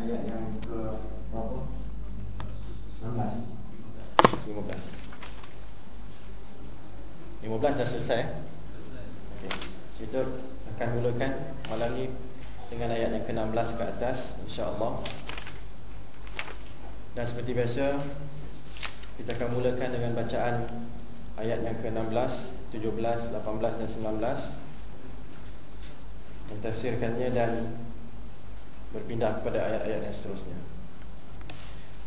ayat yang ke berapa? 16 15 15 dah selesai Okey. Kita akan mulakan malam ni dengan ayat yang ke-16 ke atas insya-Allah. Dan seperti biasa kita akan mulakan dengan bacaan ayat yang ke-16, 17, 18 dan 19. Mentafsirkannya dan berpindah kepada ayat-ayat yang seterusnya.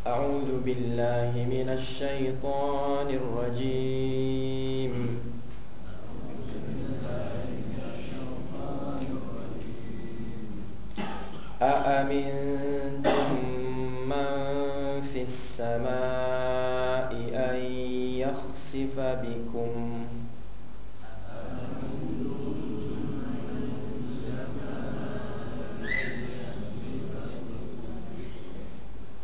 A'udzu billahi minasy syaithanir rajim. أأمنتم من في السماء أن يخسف بكم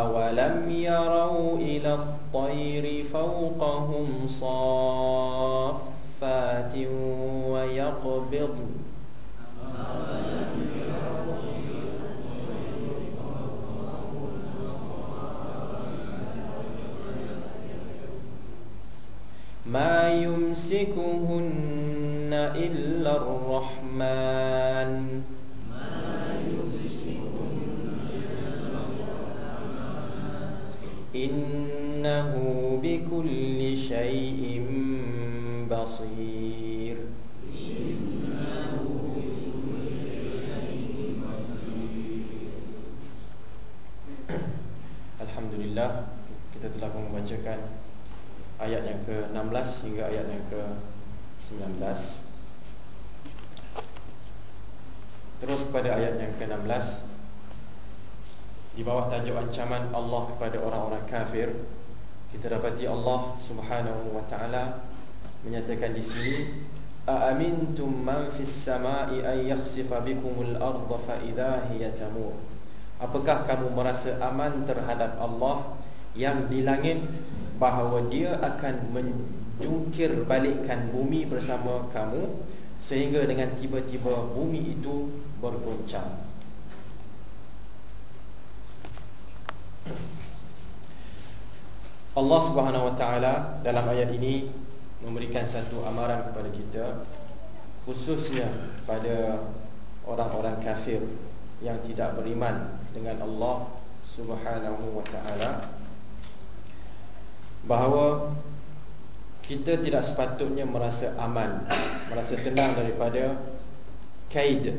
أولم يروا إلى الطير فوقهم صافات ويقبضن ما يمسكهن إلا الرحمن إنه بكل شيء بصير Alhamdulillah kita telah membacakan ayat yang ke-16 hingga ayat yang ke-19 Terus kepada ayat yang ke-16 di bawah tajuk ancaman Allah kepada orang-orang kafir Kita dapati Allah subhanahu wa ta'ala Menyatakan di sini Aamintum man fis sama'i an yakhsifa bikumul arda fa idha hiya tamur Apakah kamu merasa aman terhadap Allah yang di langit bahawa dia akan menjungkir balikkan bumi bersama kamu sehingga dengan tiba-tiba bumi itu bergoncang. Allah Subhanahu Wa Taala dalam ayat ini memberikan satu amaran kepada kita khususnya pada orang-orang kafir yang tidak beriman dengan Allah Subhanahu Wa Taala bahawa kita tidak sepatutnya merasa aman, merasa tenang daripada kaid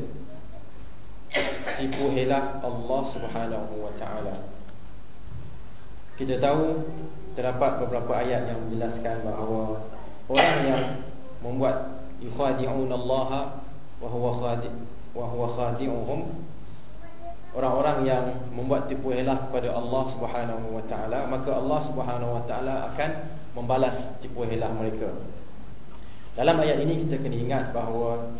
tipu helah Allah Subhanahu wa taala. Kita tahu terdapat beberapa ayat yang menjelaskan bahawa orang yang membuat yukhadi'un Allah wa huwa khadi' wa huwa khadi'uhum orang-orang yang membuat tipu helah kepada Allah Subhanahu wa taala maka Allah Subhanahu wa taala akan membalas tipu helah mereka. Dalam ayat ini kita kena ingat bahawa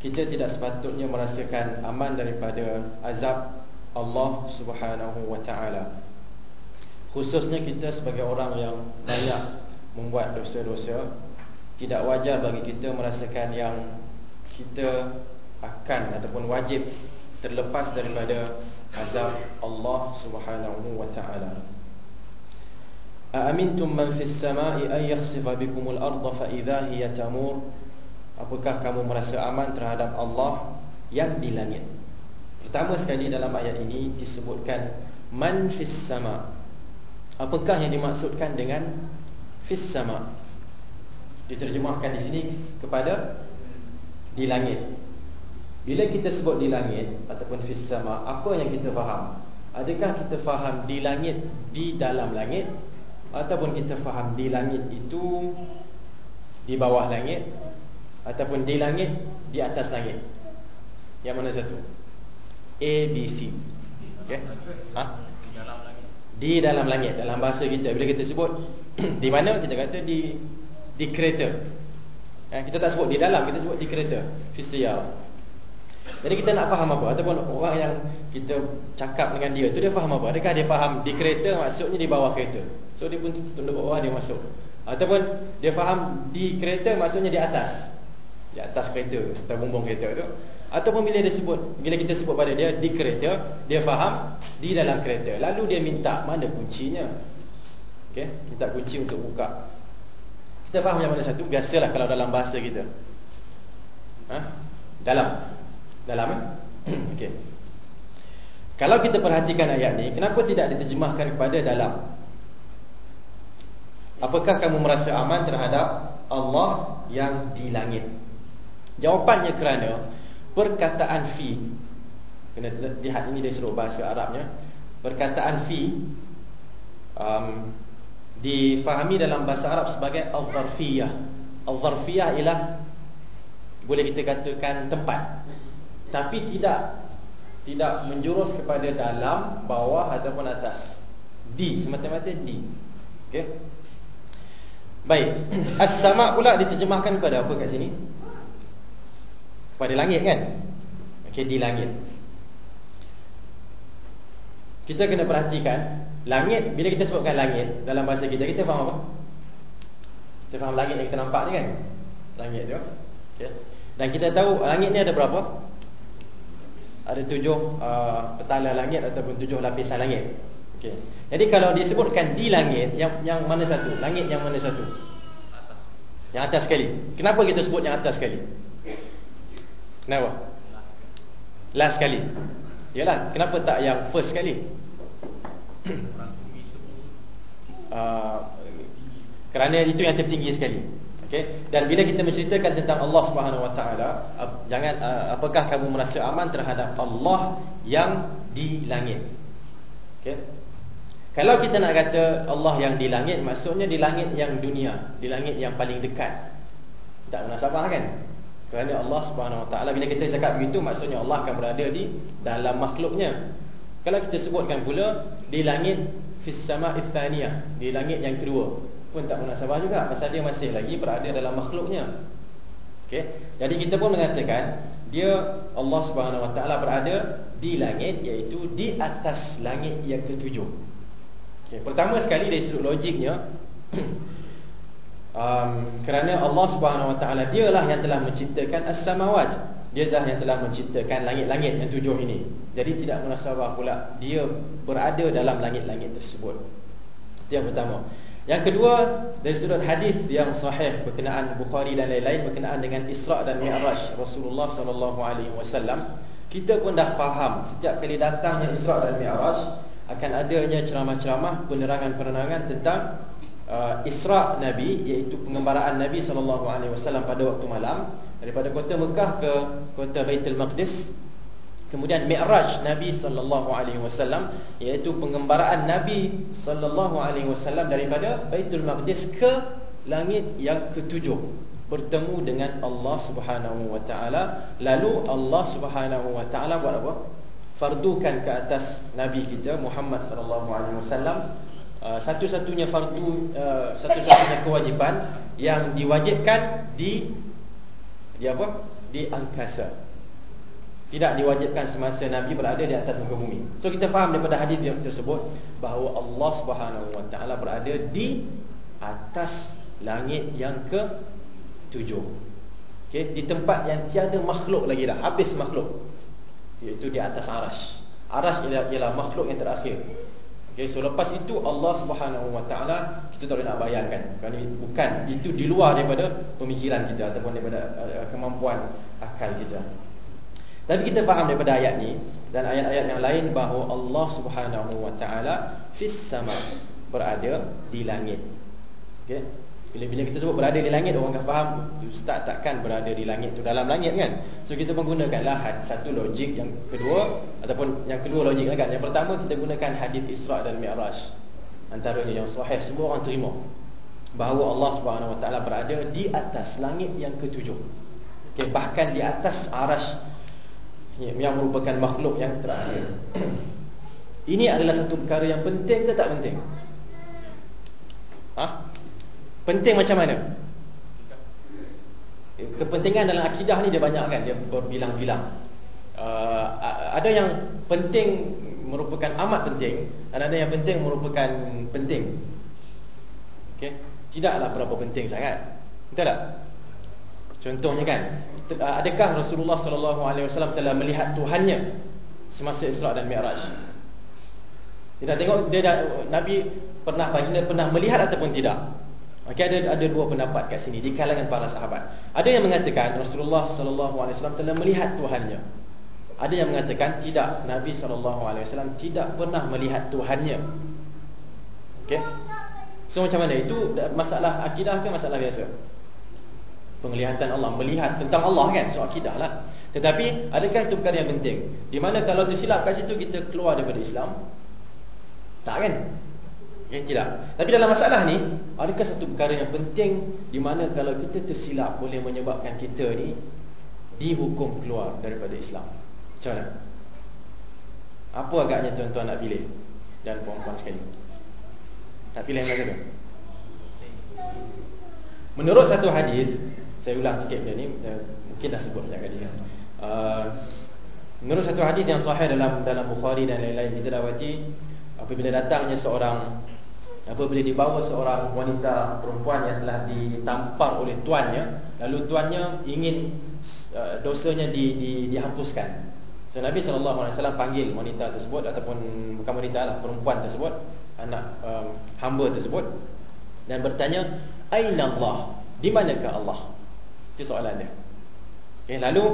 kita tidak sepatutnya merasakan aman daripada azab Allah Subhanahu wa taala. Khususnya kita sebagai orang yang banyak membuat dosa-dosa tidak wajar bagi kita merasakan yang kita akan ataupun wajib terlepas daripada azab Allah Subhanahu wa taala. Aamintum man fis sama'i ay yakhsifa bikumul arda fa idza hiya tamur? Apakah kamu merasa aman terhadap Allah yang di langit? Pertama sekali dalam ayat ini disebutkan man fis sama. Apakah yang dimaksudkan dengan fis sama? Diterjemahkan di sini kepada di langit. Bila kita sebut di langit ataupun fis sama, apa yang kita faham? Adakah kita faham di langit di dalam langit ataupun kita faham di langit itu di bawah langit ataupun di langit di atas langit yang mana satu A B C okey ha di dalam langit dalam bahasa kita bila kita sebut di mana kita kata di di kereta eh, kita tak sebut di dalam kita sebut di kereta fisial jadi kita nak faham apa ataupun orang yang kita cakap dengan dia tu dia faham apa? Adakah dia faham di kereta maksudnya di bawah kereta. So dia pun tunduk bawah dia masuk. Ataupun dia faham di kereta maksudnya di atas. Di atas kereta, atau bumbung kereta tu. Ataupun bila dia sebut, bila kita sebut pada dia di kereta, dia faham di dalam kereta. Lalu dia minta mana kuncinya. Okey, minta kunci untuk buka. Kita faham yang mana satu? Biasalah kalau dalam bahasa kita. Ha? Dalam dalam eh? Okey. Kalau kita perhatikan ayat ni, kenapa tidak diterjemahkan kepada dalam? Apakah kamu merasa aman terhadap Allah yang di langit? Jawapannya kerana perkataan fi kena lihat ini dari seluruh bahasa Arabnya. Perkataan fi um, difahami dalam bahasa Arab sebagai al-zarfiyah. Al-zarfiyah ialah boleh kita katakan tempat tapi tidak tidak menjurus kepada dalam, bawah ataupun atas. Di semata-mata di. Okey. Baik. As-sama' pula diterjemahkan kepada apa kat sini? Kepada langit kan? Okey, di langit. Kita kena perhatikan langit bila kita sebutkan langit dalam bahasa kita kita faham apa? Kita faham langit yang kita nampak ni kan? Langit tu. Okey. Dan kita tahu langit ni ada berapa? ada tujuh uh, petala langit ataupun tujuh lapisan langit. Okey. Jadi kalau disebutkan di langit yang yang mana satu? Langit yang mana satu? Yang atas sekali. Kenapa kita sebut yang atas sekali? Kenapa? Last sekali. Yalah, kenapa tak yang first sekali? uh, kerana itu yang tertinggi sekali. Okay? Dan bila kita menceritakan tentang Allah Subhanahu Wa Taala, jangan apakah kamu merasa aman terhadap Allah yang di langit? Okay? Kalau kita nak kata Allah yang di langit, maksudnya di langit yang dunia, di langit yang paling dekat. Tak munasabah kan? Kerana Allah Subhanahu Wa Taala bila kita cakap begitu, maksudnya Allah akan berada di dalam makhluknya. Kalau kita sebutkan pula di langit fis tsaniyah, di langit yang kedua pun tak munasabah juga pasal dia masih lagi berada dalam makhluknya. Okey. Jadi kita pun mengatakan dia Allah Subhanahu Wa Taala berada di langit iaitu di atas langit yang ketujuh. Okey, pertama sekali dari sudut logiknya um, kerana Allah Subhanahu Wa Taala dialah yang telah menciptakan as-samawat. Dia lah yang telah menciptakan langit-langit yang tujuh ini. Jadi tidak munasabah pula dia berada dalam langit-langit tersebut. Itu yang pertama. Yang kedua dari sudut hadis yang sahih berkenaan Bukhari dan lain-lain berkenaan dengan Isra dan Mi'raj Rasulullah sallallahu alaihi wasallam kita pun dah faham setiap kali datangnya Isra dan Mi'raj akan adanya ceramah-ceramah penerangan-penerangan tentang uh, Isra Nabi iaitu pengembaraan Nabi sallallahu alaihi wasallam pada waktu malam daripada kota Mekah ke kota Baitul Maqdis Kemudian Mi'raj Nabi sallallahu alaihi wasallam iaitu pengembaraan Nabi sallallahu alaihi wasallam daripada Baitul Maqdis ke langit yang ketujuh bertemu dengan Allah Subhanahu wa taala lalu Allah Subhanahu wa taala buat apa? Fardukan ke atas Nabi kita Muhammad sallallahu alaihi wasallam uh, satu-satunya fardu uh, satu-satunya kewajipan yang diwajibkan di di apa? di angkasa tidak diwajibkan semasa Nabi berada di atas muka bumi. So kita faham daripada hadis yang tersebut bahawa Allah Subhanahu Wa Taala berada di atas langit yang ke tujuh. Okay, di tempat yang tiada makhluk lagi dah, habis makhluk. Iaitu di atas aras. Aras ialah, ialah makhluk yang terakhir. Okay, so lepas itu Allah Subhanahu Wa Taala kita tak boleh nak bayangkan. Kerana bukan itu di luar daripada pemikiran kita ataupun daripada uh, kemampuan akal kita. Tapi kita faham daripada ayat ni dan ayat-ayat yang lain bahawa Allah Subhanahu Wa Taala fis sama berada di langit. Okay. Bila-bila kita sebut berada di langit Orang akan faham Ustaz takkan berada di langit tu dalam langit kan? So kita menggunakanlah satu logik. Yang kedua Ataupun yang kedua logik kan Yang pertama kita gunakan hadis Isra' dan Mi'raj. Antaranya yang sahih Semua orang terima. Bahawa Allah SWT berada di atas langit yang ketujuh. Okay, Bahkan di atas arash Yang merupakan makhluk yang terakhir. Ini adalah satu perkara yang penting ke tak penting? Penting macam mana? Kepentingan dalam akidah ni dia banyak kan Dia berbilang-bilang uh, Ada yang penting merupakan amat penting Dan ada yang penting merupakan penting okay? Tidaklah berapa penting sangat Betul tak? Contohnya kan Adakah Rasulullah SAW telah melihat Tuhannya Semasa Isra' dan Mi'raj Dia dah tengok dia dah, Nabi pernah pernah melihat ataupun tidak Okey ada ada dua pendapat kat sini di kalangan para sahabat. Ada yang mengatakan Rasulullah sallallahu alaihi wasallam telah melihat Tuhannya. Ada yang mengatakan tidak, Nabi sallallahu alaihi wasallam tidak pernah melihat Tuhannya. Okey. So macam mana itu masalah akidah ke masalah biasa? Penglihatan Allah, melihat tentang Allah kan, so akidah lah. Tetapi adakah itu perkara yang penting? Di mana kalau tersilap kat situ kita keluar daripada Islam? Tak kan? Ya, tidak. Tapi dalam masalah ni, adakah satu perkara yang penting di mana kalau kita tersilap boleh menyebabkan kita ni dihukum keluar daripada Islam. Macam mana? Apa agaknya tuan-tuan nak pilih? Dan puan-puan sekali. Tak pilih mana tu? Menurut satu hadis, saya ulang sikit benda ni, mungkin dah sebut banyak kali kan. Uh, menurut satu hadis yang sahih dalam dalam Bukhari dan lain-lain kita dapati apabila datangnya seorang Apabila dibawa seorang wanita perempuan yang telah ditampar oleh tuannya Lalu tuannya ingin uh, dosanya di, di, dihapuskan So Nabi SAW panggil wanita tersebut Ataupun bukan wanita lah, perempuan tersebut Anak um, hamba tersebut Dan bertanya Aina Allah? Di manakah Allah? Itu soalan dia okay, Lalu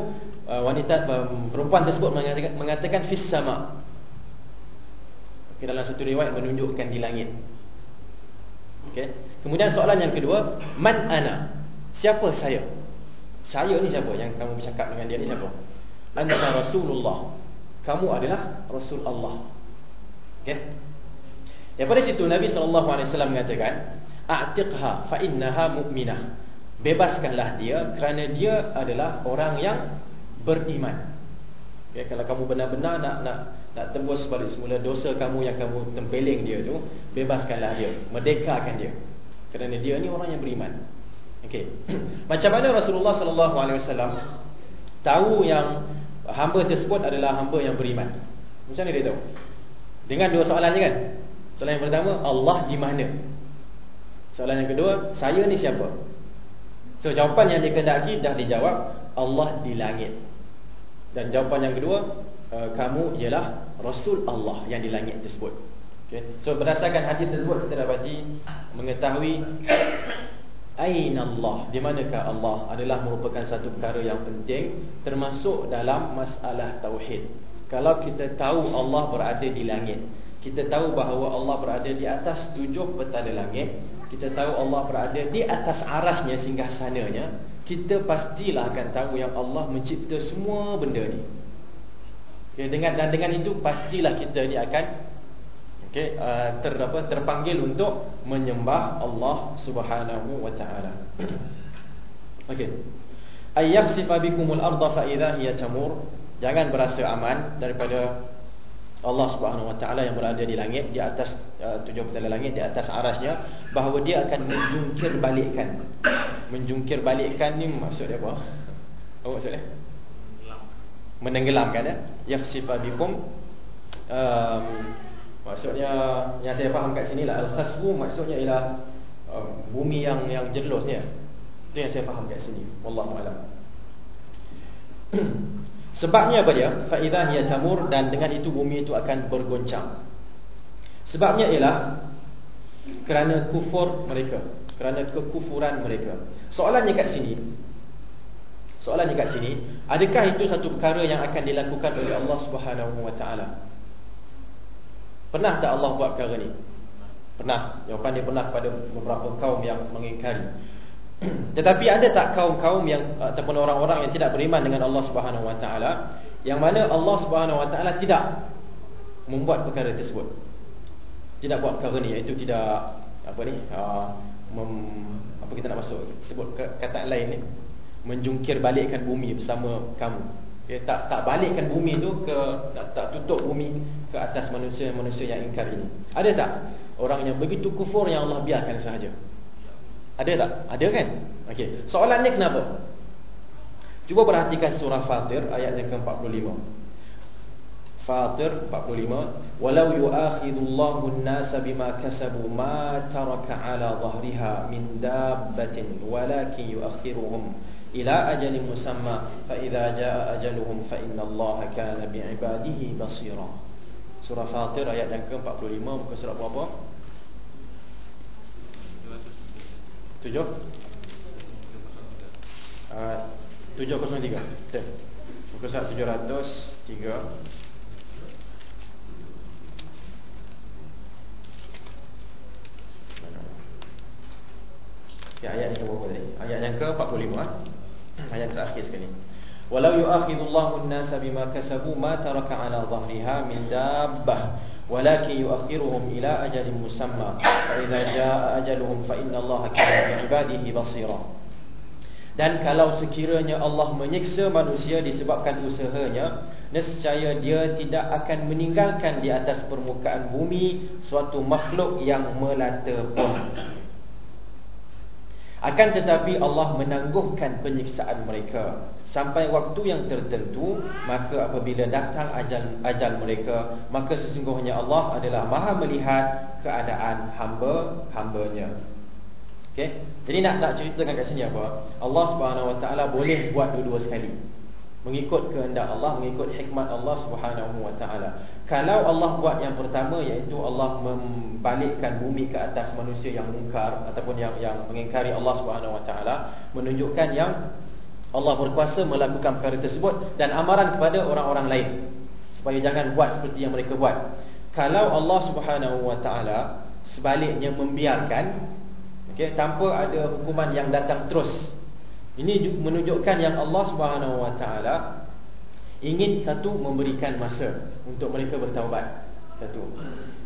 uh, wanita um, perempuan tersebut mengatakan, mengatakan Fis sama okay, Dalam satu riwayat menunjukkan di langit Okay. Kemudian soalan yang kedua, man ana? Siapa saya? Saya ni siapa yang kamu bercakap dengan dia ni siapa? Anta Rasulullah. Kamu adalah Rasul Allah. Okey. Daripada situ Nabi sallallahu alaihi wasallam mengatakan, "A'tiqha fa innaha mu'minah." Bebaskanlah dia kerana dia adalah orang yang beriman. Okay, kalau kamu benar-benar nak nak nak tembus balik semula dosa kamu yang kamu tempeling dia tu bebaskanlah dia merdekakan dia. Kerana dia ni orang yang beriman. Okey. Macam mana Rasulullah sallallahu alaihi wasallam tahu yang hamba tersebut adalah hamba yang beriman? Macam mana dia tahu? Dengan dua soalan je kan? Soalan yang pertama Allah di mana? Soalan yang kedua saya ni siapa? So jawapan yang dikehendaki dah dijawab Allah di langit. Dan jawapan yang kedua Uh, kamu ialah Rasul Allah yang di langit tersebut. Okay. So berdasarkan hadis tersebut kita dapat mengetahui aina Allah, di manakah Allah adalah merupakan satu perkara yang penting termasuk dalam masalah tauhid. Kalau kita tahu Allah berada di langit, kita tahu bahawa Allah berada di atas tujuh petala langit, kita tahu Allah berada di atas arasnya singgah sananya, kita pastilah akan tahu yang Allah mencipta semua benda ni. Okay, dengan dan dengan itu pastilah kita ni akan okay, uh, ter, apa, terpanggil untuk menyembah Allah Subhanahu wa taala. Okey. Ayyakhsifa bikumul arda fa idza hiya tamur. Jangan berasa aman daripada Allah Subhanahu wa taala yang berada di langit di atas uh, tujuh petala langit di atas arasnya bahawa dia akan menjungkir balikkan. Menjungkir balikkan ni maksud dia apa? Apa maksudnya? Menenggelamkan ya. Yakhsifa bikum. Um, maksudnya yang saya faham kat sini lah al-khasbu maksudnya ialah um, bumi yang yang jelusnya. Itu yang saya faham kat sini. Wallahu alam. Sebabnya apa dia? Fa idza hiya tamur dan dengan itu bumi itu akan bergoncang. Sebabnya ialah kerana kufur mereka, kerana kekufuran mereka. Soalannya kat sini, soalannya kat sini, adakah itu satu perkara yang akan dilakukan oleh Allah Subhanahu Wa Taala? Pernah tak Allah buat perkara ni? Pernah. Jawapan dia pernah pada beberapa kaum yang mengingkari. Tetapi ada tak kaum-kaum yang ataupun orang-orang yang tidak beriman dengan Allah Subhanahu Wa Taala yang mana Allah Subhanahu Wa Taala tidak membuat perkara tersebut. Tidak buat perkara ni iaitu tidak apa ni uh, mem, apa kita nak masuk sebut kata lain ni menjungkir balikkan bumi bersama kamu. Okay, tak tak balikkan bumi tu ke tak, tak tutup bumi ke atas manusia-manusia yang ingkar ini. Ada tak orang yang begitu kufur yang Allah biarkan sahaja? Ada tak? Ada kan? Okey. Soalannya kenapa? Cuba perhatikan surah Fatir ayat yang ke-45. Fatir 45, "Walau yu'akhidullahu an-nasa bima kasabu ma taraka 'ala dhahriha min dabbatin walakin yu'akhiruhum ila ajalin musamma fa idza jaa ajaluhum fa inna innallaha kana bi ibadihi basira. Surah fatir ayat yang ke-45 muka surat berapa? 7 uh, 703 betul. Muka surat 703 Ya, ayat yang ke berapa tadi? Ayat yang ke 45 ah. Ayat terakhir sekali. Walau yu'akhidullahu an-nasa bima kasabu ma taraka 'ala dhahriha min dabbah walakin yuakhiruhum ila ajalin musamma fa idza jaa ajaluhum fa inna allaha kana bi ibadihi basira dan kalau sekiranya Allah menyiksa manusia disebabkan usahanya nescaya dia tidak akan meninggalkan di atas permukaan bumi suatu makhluk yang melata pun akan tetapi Allah menangguhkan penyiksaan mereka sampai waktu yang tertentu maka apabila datang ajal ajal mereka maka sesungguhnya Allah adalah Maha melihat keadaan hamba-hambanya. Okey. Jadi nak nak ceritakan kat sini apa? Allah Subhanahu Wa Taala boleh buat dua-dua sekali mengikut kehendak Allah mengikut hikmat Allah Subhanahu wa taala. Kalau Allah buat yang pertama iaitu Allah membalikkan bumi ke atas manusia yang mungkar ataupun yang yang mengingkari Allah Subhanahu wa taala menunjukkan yang Allah berkuasa melakukan perkara tersebut dan amaran kepada orang-orang lain. Supaya jangan buat seperti yang mereka buat. Kalau Allah Subhanahu wa taala sebaliknya membiarkan okey tanpa ada hukuman yang datang terus ini menunjukkan yang Allah Subhanahu Wa Taala ingin satu memberikan masa untuk mereka bertaubat. Satu.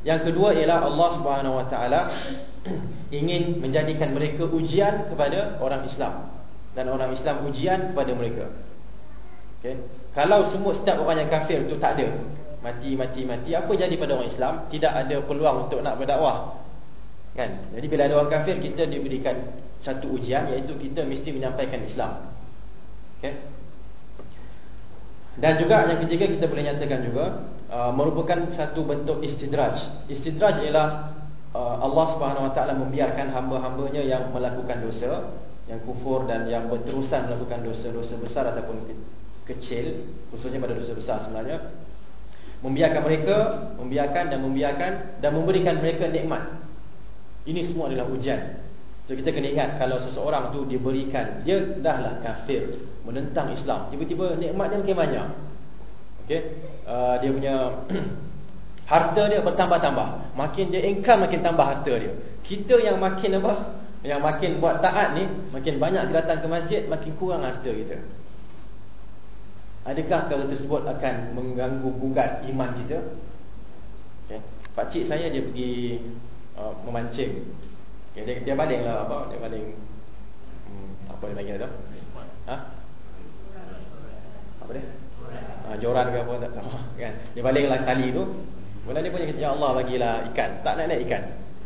Yang kedua ialah Allah Subhanahu Wa Taala ingin menjadikan mereka ujian kepada orang Islam dan orang Islam ujian kepada mereka. Okay. Kalau semua setiap orang yang kafir itu tak ada mati mati mati apa jadi pada orang Islam tidak ada peluang untuk nak berdakwah kan jadi bila ada orang kafir kita diberikan satu ujian iaitu kita mesti menyampaikan Islam. Okey. Dan juga yang ketiga kita boleh nyatakan juga uh, merupakan satu bentuk istidraj. Istidraj ialah uh, Allah Subhanahu Wa Taala membiarkan hamba-hambanya yang melakukan dosa, yang kufur dan yang berterusan melakukan dosa-dosa besar ataupun ke kecil, khususnya pada dosa besar sebenarnya. Membiarkan mereka, membiarkan dan membiarkan dan memberikan mereka nikmat. Ini semua adalah ujian So kita kena ingat kalau seseorang tu diberikan dia dahlah kafir, menentang Islam, tiba-tiba nikmat dia makin banyak. Okey. Uh, dia punya harta dia bertambah-tambah. Makin dia income makin tambah harta dia. Kita yang makin apa? Yang makin buat taat ni, makin banyak datang ke masjid, makin kurang harta kita. Adakah kalau tersebut akan mengganggu gugat iman kita? Okey. Pak cik saya dia pergi uh, memancing Okay, dia, dia baling lah apa? Dia baling hmm, Apa dia panggil tu? Ha? Apa dia? Ha, joran ke apa tak tahu kan? Dia baling lah tali tu Kemudian dia punya Ya Allah bagilah ikan Tak nak naik ikan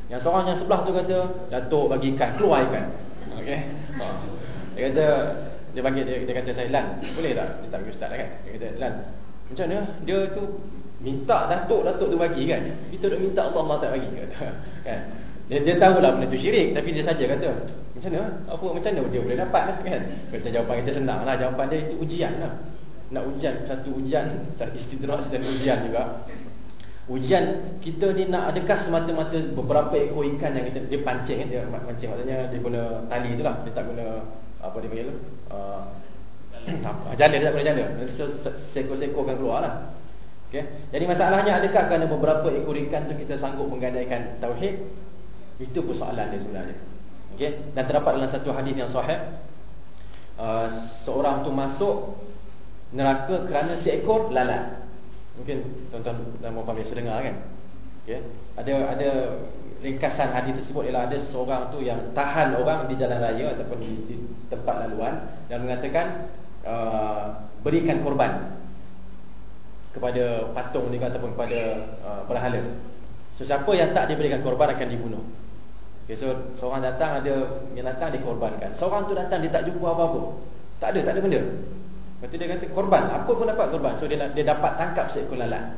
Yang seorang yang sebelah tu kata Datuk bagi ikan Keluar ikan Okay ha. Dia kata Dia panggil dia, dia kata saya Lan Boleh tak? Dia tak bagi ustaz lah kan Dia kata Lan Macam mana? Dia tu Minta Datuk Datuk tu bagi kan Kita dah minta Allah Allah tak bagi kan dia, dia tahu lah benda tu syirik Tapi dia saja kata Macam mana? Apa, macam mana dia boleh dapat lah kan? Kata jawapan kita senang lah Jawapan dia itu ujian lah Nak ujian Satu ujian Satu istidraj dan ujian juga Ujian kita ni nak adakah semata-mata beberapa ekor ikan yang kita dia pancing kan dia pancing maksudnya dia guna tali itulah dia tak guna apa dia panggil tu uh, jala dia tak guna jala seko-seko kan keluar lah okay. jadi masalahnya adakah kerana beberapa ekor ikan tu kita sanggup menggadaikan tauhid itu persoalan dia sebenarnya okay. dan terdapat dalam satu hadis yang sahih uh, seorang tu masuk neraka kerana seekor lalat mungkin tuan-tuan dan puan biasa dengar kan okay. ada ada ringkasan hadis tersebut ialah ada seorang tu yang tahan orang di jalan raya ataupun di, di tempat laluan dan mengatakan uh, berikan korban kepada patung ni ataupun kepada uh, berhala. So siapa yang tak diberikan korban akan dibunuh. Okay, so seorang datang ada yang datang dikorbankan. Seorang tu datang dia tak jumpa apa-apa. Tak ada, tak ada benda. Lepas dia kata korban, apa pun dapat korban. So dia dia dapat tangkap seekor lalat.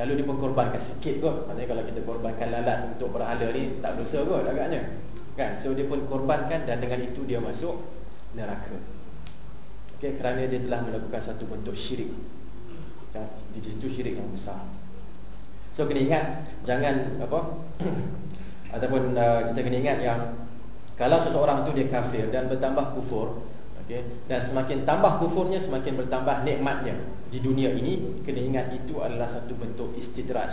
Lalu dia pun korbankan sikit kot Maksudnya kalau kita korbankan lalat untuk berhala ni Tak dosa kot agaknya kan? So dia pun korbankan dan dengan itu dia masuk neraka okay, Kerana dia telah melakukan satu bentuk syirik yang, Di situ syirik yang besar So kena ingat Jangan apa Ataupun uh, kita kena ingat yang Kalau seseorang tu dia kafir dan bertambah kufur okay, Dan semakin tambah kufurnya Semakin bertambah nikmatnya Di dunia ini Kena ingat itu adalah satu bentuk istidraj.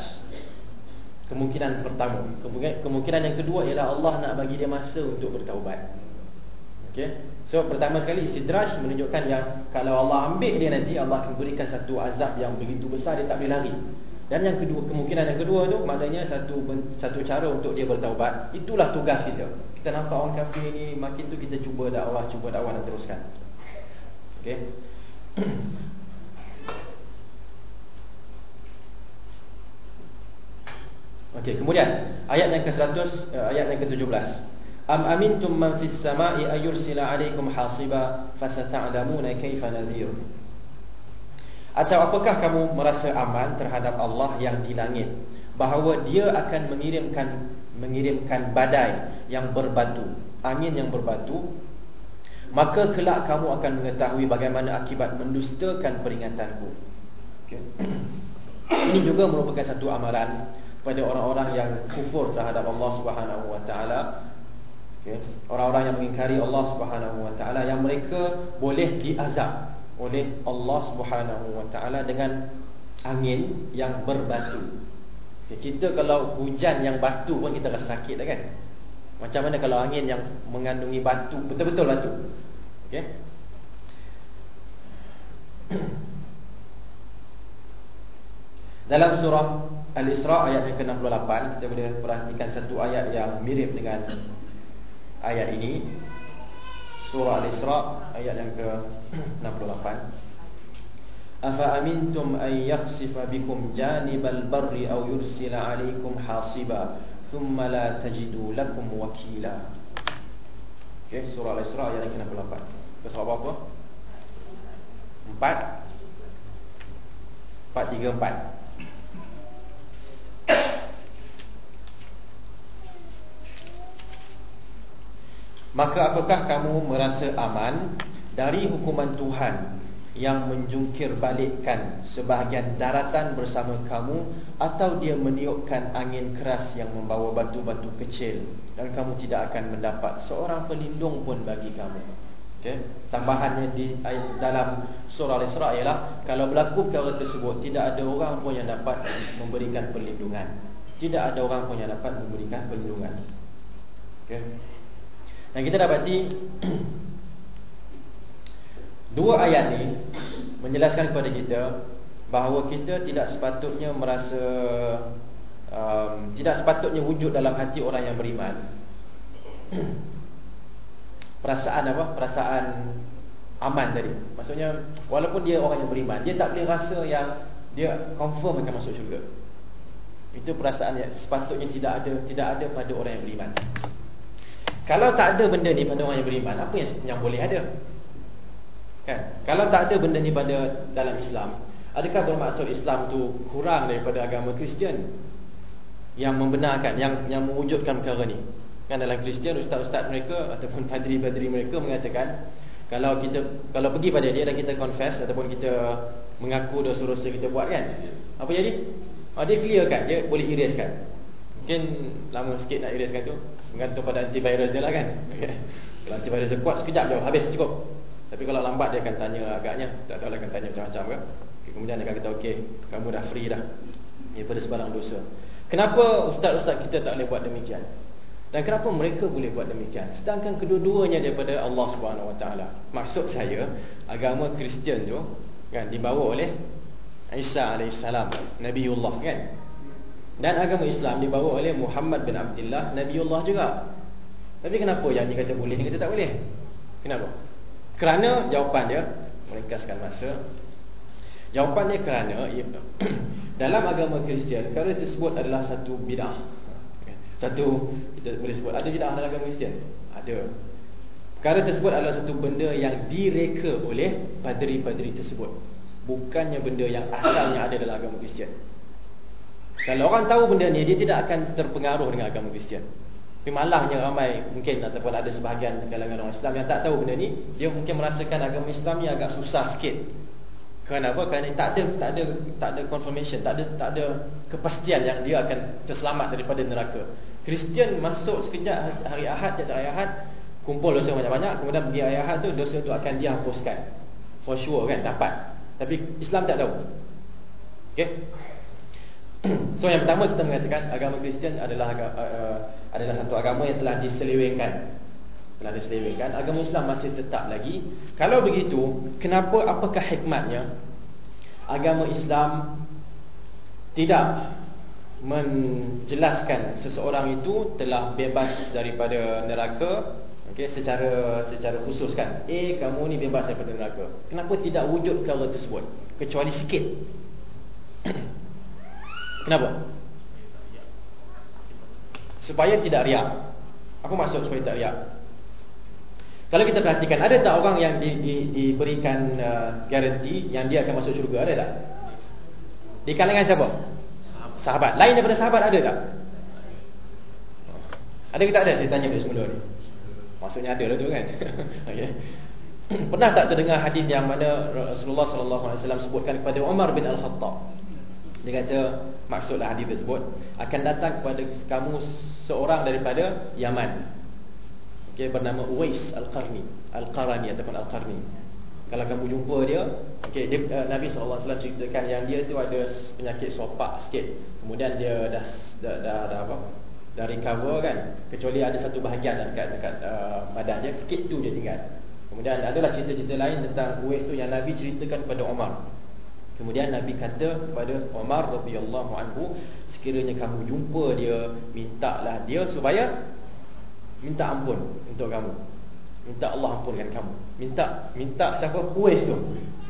Kemungkinan pertama. Kemungkinan yang kedua ialah Allah nak bagi dia masa untuk bertaubat. Okay. So pertama sekali istidraj menunjukkan yang Kalau Allah ambil dia nanti Allah akan berikan satu azab yang begitu besar Dia tak boleh lari dan yang kedua kemungkinan yang kedua tu maknanya satu satu cara untuk dia bertaubat. Itulah tugas kita. Kita nampak orang kafir ni makin tu kita cuba dakwah, cuba dakwah dan teruskan. Okey. Okey, kemudian ayat yang ke-100 eh, ayat yang ke-17. Am amintum man fis sama'i ayursila 'alaikum hasiba fasata'lamuna kaifa nadhir. Atau apakah kamu merasa aman terhadap Allah yang di langit bahawa dia akan mengirimkan mengirimkan badai yang berbatu, angin yang berbatu, maka kelak kamu akan mengetahui bagaimana akibat mendustakan peringatanku. Okay. Ini juga merupakan satu amaran pada orang-orang yang kufur terhadap Allah wa taala. Okay. Orang-orang yang mengingkari Allah taala yang mereka boleh diazab oleh Allah Subhanahu Wa Taala dengan angin yang berbatu. Ya, kita kalau hujan yang batu pun kita rasa sakit kan? Macam mana kalau angin yang mengandungi batu, betul-betul batu. Okey. Dalam surah Al-Isra ayat yang ke-68 kita boleh perhatikan satu ayat yang mirip dengan ayat ini surah Al-Isra ayat yang ke-68. Afa amintum an yakhsifa bikum janibal barri aw yursila alaykum hasiba thumma la tajidu lakum wakila. Okey surah Al-Isra ayat yang ke-68. Surah apa? 4 434 Maka apakah kamu merasa aman dari hukuman Tuhan yang menjungkir balikkan sebahagian daratan bersama kamu atau dia meniupkan angin keras yang membawa batu-batu kecil dan kamu tidak akan mendapat seorang pelindung pun bagi kamu. Okay. Tambahannya di dalam surah Al-Isra ialah kalau berlaku perkara tersebut tidak ada orang pun yang dapat memberikan perlindungan. Tidak ada orang pun yang dapat memberikan perlindungan. Okay. Dan kita dapati Dua ayat ni Menjelaskan kepada kita Bahawa kita tidak sepatutnya merasa um, Tidak sepatutnya wujud dalam hati orang yang beriman. Perasaan apa? Perasaan aman tadi. Maksudnya Walaupun dia orang yang beriman Dia tak boleh rasa yang Dia confirm akan masuk syurga. Itu perasaan yang sepatutnya tidak ada Tidak ada pada orang yang beriman kalau tak ada benda ni pada orang yang beriman, apa yang yang boleh ada? Kan? Kalau tak ada benda ni pada dalam Islam, adakah bermaksud Islam tu kurang daripada agama Kristian? Yang membenarkan, yang yang mewujudkan perkara ni. Kan dalam Kristian ustaz-ustaz mereka ataupun padri-padri mereka mengatakan kalau kita kalau pergi pada dia dan kita confess ataupun kita mengaku dosa-dosa kita buat kan. Apa jadi? Ha, Dia clear kan Dia boleh erase kan Mungkin lama sikit nak erase kan tu Bergantung pada antivirus dia lah kan. Kalau antivirus kuat sekejap je. Habis cukup. Tapi kalau lambat dia akan tanya agaknya. Tak tahu lah akan tanya macam-macam ke. Okay, Kemudian dia akan kata okey Kamu dah free dah. Daripada sebarang dosa. Kenapa ustaz-ustaz kita tak boleh buat demikian? Dan kenapa mereka boleh buat demikian? Sedangkan kedua-duanya daripada Allah SWT Maksud saya Agama Kristian tu kan Dibawa oleh Isa AS Nabiullah kan Dan agama Islam dibawa oleh Muhammad bin Abdullah Nabiullah juga Tapi kenapa yang ni kata boleh Ni kata tak boleh Kenapa? Kerana jawapan dia Meringkaskan masa Jawapan dia kerana Dalam agama Kristian Perkara tersebut adalah satu bid'ah satu kita boleh sebut ada bid'ah dalam agama Kristian? Ada. Perkara tersebut adalah satu benda yang direka oleh padri-padri tersebut. Bukannya benda yang asalnya ada dalam agama Kristian. Kalau orang tahu benda ni dia tidak akan terpengaruh dengan agama Kristian. Tapi malahnya ramai mungkin ataupun ada sebahagian kalangan orang Islam yang tak tahu benda ni, dia mungkin merasakan agama Islam ni agak susah sikit. Kenapa? Kerana tak ada tak ada tak ada confirmation, tak ada tak ada kepastian yang dia akan terselamat daripada neraka. Kristian masuk sekejap hari Ahad tiap hari Ahad kumpul dosa banyak-banyak kemudian pergi hari Ahad tu dosa tu akan dihapuskan. For sure kan dapat. Tapi Islam tak tahu. Okey. so yang pertama kita mengatakan agama Kristian adalah uh, adalah satu agama yang telah diselewengkan telah diselewengkan agama Islam masih tetap lagi. Kalau begitu kenapa apakah hikmatnya? Agama Islam tidak menjelaskan seseorang itu telah bebas daripada neraka okey secara secara khusus kan? Eh kamu ni bebas daripada neraka. Kenapa tidak wujud kalau tersebut? Kecuali sikit kenapa supaya tidak riak apa maksud supaya tidak riak kalau kita perhatikan ada tak orang yang di, di, diberikan uh, garanti yang dia akan masuk syurga ada tak? Di kalangan siapa? Sahabat. Lain daripada sahabat ada tak? Ada ke tak ada? Saya tanya pada semula ni. Maksudnya ada lah tu kan. okay. Pernah tak terdengar hadis yang mana Rasulullah sallallahu alaihi wasallam sebutkan kepada Umar bin Al-Khattab? Dia kata maksudlah hadis tersebut akan datang kepada kamu seorang daripada Yaman. Okay, bernama Uwais Al-Qarni Al-Qarani ataupun Al-Qarni. Kalau kamu jumpa dia okay, dia, uh, Nabi SAW ceritakan yang dia tu ada penyakit sopak sikit. Kemudian dia dah dah, dah, dah apa dah recover kan. Kecuali ada satu bahagian dekat dekat uh, badan dia sikit tu dia tinggal. Kemudian adalah cerita-cerita lain tentang Uwais tu yang Nabi ceritakan kepada Omar Kemudian Nabi kata kepada Omar radhiyallahu anhu, sekiranya kamu jumpa dia, mintalah dia supaya minta ampun untuk kamu. Minta Allah ampunkan kamu. Minta minta siapa Uwais tu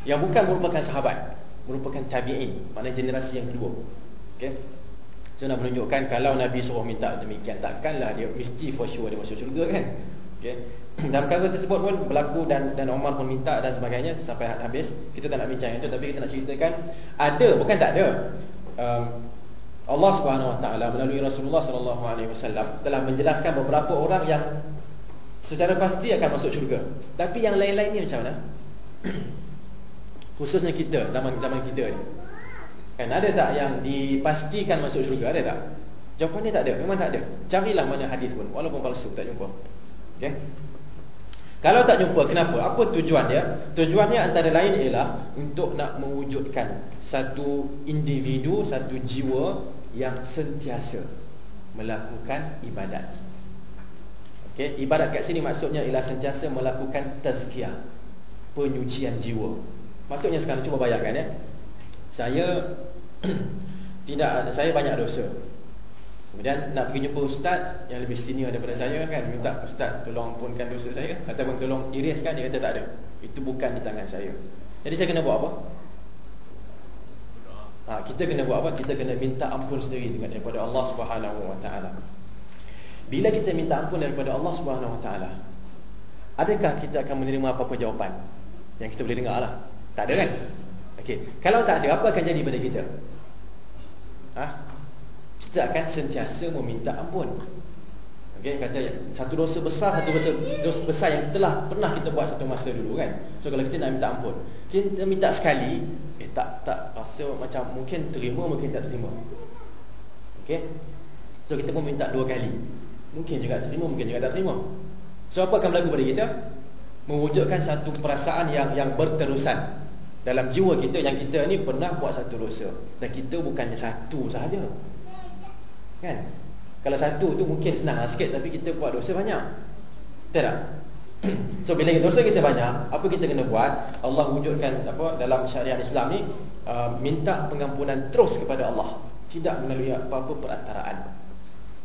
yang bukan merupakan sahabat, merupakan tabi'in, maknanya generasi yang kedua. Okey. So nak menunjukkan kalau Nabi suruh minta demikian takkanlah dia mesti for sure dia masuk syurga kan. Okey. Dan perkara tersebut pun berlaku dan dan Umar pun minta dan sebagainya sampai habis. Kita tak nak bincang itu tapi kita nak ceritakan ada bukan tak ada. Um, Allah Subhanahu Wa Taala melalui Rasulullah Sallallahu Alaihi Wasallam telah menjelaskan beberapa orang yang secara pasti akan masuk syurga. Tapi yang lain-lain ni macam mana? Khususnya kita zaman zaman kita ni. Kan ada tak yang dipastikan masuk syurga? Ada tak? Jawapannya tak ada. Memang tak ada. Carilah mana hadis pun walaupun palsu tak jumpa. Okey. Kalau tak jumpa, kenapa? Apa tujuan dia? Tujuannya antara lain ialah untuk nak mewujudkan satu individu, satu jiwa yang sentiasa melakukan ibadat. Okey, ibadat kat sini maksudnya ialah sentiasa melakukan tazkiyah, penyucian jiwa. Maksudnya sekarang cuba bayangkan ya. Saya tidak saya banyak dosa. Kemudian nak pergi jumpa ustaz yang lebih senior daripada saya kan minta ustaz tolong ampunkan dosa saya ataupun tolong iriskan dia kata tak ada. Itu bukan di tangan saya. Jadi saya kena buat apa? Ha, kita kena buat apa? Kita kena minta ampun sendiri daripada Allah Subhanahu Wa Taala. Bila kita minta ampun daripada Allah Subhanahu Wa Taala, adakah kita akan menerima apa-apa jawapan yang kita boleh dengar lah? Tak ada kan? Okey. Kalau tak ada, apa akan jadi pada kita? Ha? Kita akan sentiasa meminta ampun. Okey, kata satu dosa besar, satu dosa, dosa besar yang telah pernah kita buat satu masa dulu kan. So kalau kita nak minta ampun, kita minta sekali, eh tak tak rasa macam mungkin terima, mungkin tak terima. Okey. So kita pun minta dua kali. Mungkin juga terima, mungkin juga tak terima. So apa akan berlaku pada kita? Mewujudkan satu perasaan yang yang berterusan dalam jiwa kita yang kita ni pernah buat satu dosa dan kita bukannya satu sahaja. Kan? Kalau satu tu mungkin senang sikit tapi kita buat dosa banyak. Betul tak? so bila dosa kita banyak, apa kita kena buat? Allah wujudkan apa dalam syariat Islam ni uh, minta pengampunan terus kepada Allah, tidak melalui apa-apa perantaraan.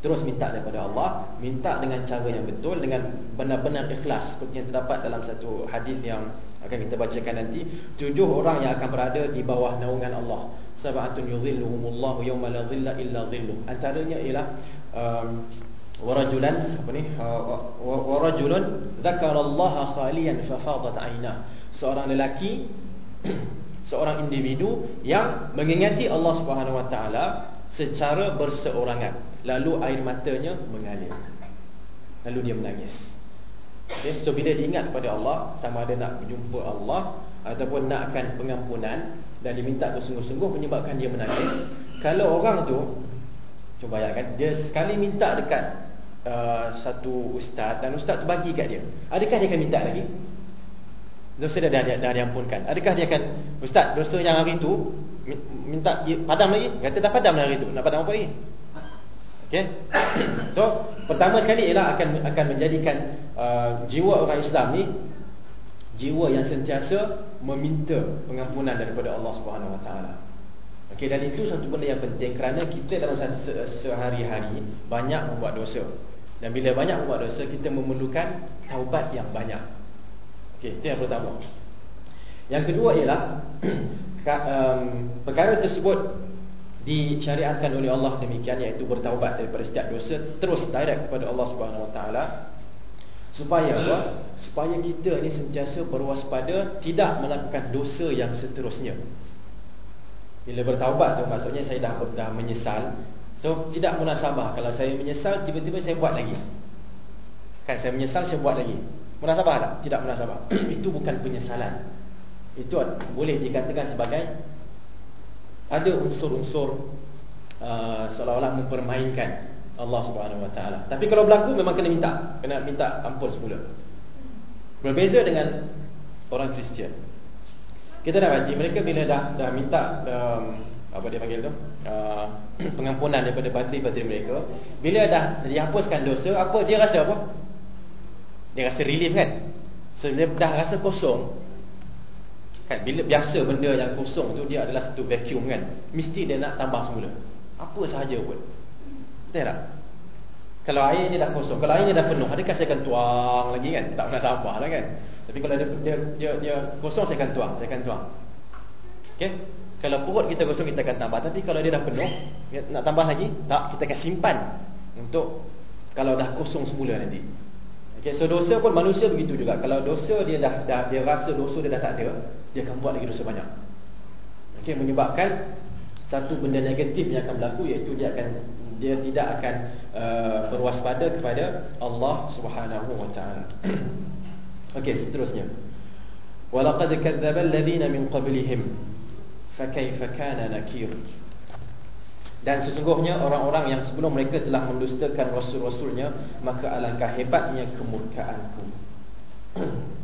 Terus minta daripada Allah, minta dengan cara yang betul dengan benar-benar ikhlas seperti yang terdapat dalam satu hadis yang akan kita bacakan nanti, tujuh orang yang akan berada di bawah naungan Allah. Sab'atun yudhilluhumullahu yawma la dhilla illa dhilluh. Antaranya ialah um, warajulan apa ni? Uh, warajulun dzakarallaha khalian fafadat aina seorang lelaki seorang individu yang mengingati Allah Subhanahu wa taala secara berseorangan. Lalu air matanya mengalir. Lalu dia menangis okay? so bila dia ingat kepada Allah sama ada nak berjumpa Allah ataupun nakkan pengampunan dan diminta bersungguh-sungguh menyebabkan dia menangis kalau orang tu Cuba bayangkan Dia sekali minta dekat uh, Satu ustaz Dan ustaz tu bagi kat dia Adakah dia akan minta lagi? Dosa dia dah, dah, dah diampunkan Adakah dia akan Ustaz dosa yang hari tu Minta padam lagi Kata dah padam hari tu Nak padam apa lagi? Okay So Pertama sekali ialah akan akan menjadikan uh, Jiwa orang Islam ni Jiwa yang sentiasa Meminta pengampunan daripada Allah Subhanahu Wa Taala. Okey dan itu satu benda yang penting kerana kita dalam se sehari-hari banyak membuat dosa. Dan bila banyak membuat dosa kita memerlukan taubat yang banyak. Okey, itu yang pertama. Yang kedua ialah um, perkara tersebut disyariatkan oleh Allah demikian iaitu bertaubat daripada setiap dosa terus direct kepada Allah Subhanahu Wa Taala supaya apa? Supaya kita ni sentiasa berwaspada tidak melakukan dosa yang seterusnya. Bila bertaubat tu maksudnya saya dah dah menyesal. So tidak munasabah kalau saya menyesal tiba-tiba saya buat lagi. Kan saya menyesal saya buat lagi. Munasabah tak? Tidak munasabah. Itu bukan penyesalan. Itu boleh dikatakan sebagai ada unsur-unsur uh, seolah-olah mempermainkan Allah Subhanahu Wa Taala. Tapi kalau berlaku memang kena minta, kena minta ampun semula. Berbeza dengan orang Kristian. Kita dah haji mereka bila dah dah minta um, apa dia panggil tu uh, pengampunan daripada batin-batin mereka bila dah dihapuskan dosa apa dia rasa apa dia rasa relief kan so dia dah rasa kosong kan bila biasa benda yang kosong tu dia adalah satu vacuum kan mesti dia nak tambah semula apa sahaja pun betul tak kalau airnya dah kosong kalau airnya dah penuh adakah saya akan tuang lagi kan tak pernah sabar lah kan tapi kalau dia dia dia, dia kosong saya akan tuang, saya akan tuang. Okey. Kalau perut kita kosong kita akan tambah, tapi kalau dia dah penuh, nak tambah lagi, tak kita akan simpan untuk kalau dah kosong semula nanti. Okey, so dosa pun manusia begitu juga. Kalau dosa dia dah, dah dia rasa dosa dia dah tak ada, dia akan buat lagi dosa banyak. Okey, menyebabkan satu benda negatif yang akan berlaku iaitu dia akan dia tidak akan uh, berwaspada kepada Allah Subhanahu wa taala. Okey, seterusnya. Walaqad kadzdzaba alladziina min qablihim fakaifa kana nakir. Dan sesungguhnya orang-orang yang sebelum mereka telah mendustakan rasul-rasulnya, maka alangkah hebatnya kemurkaanku.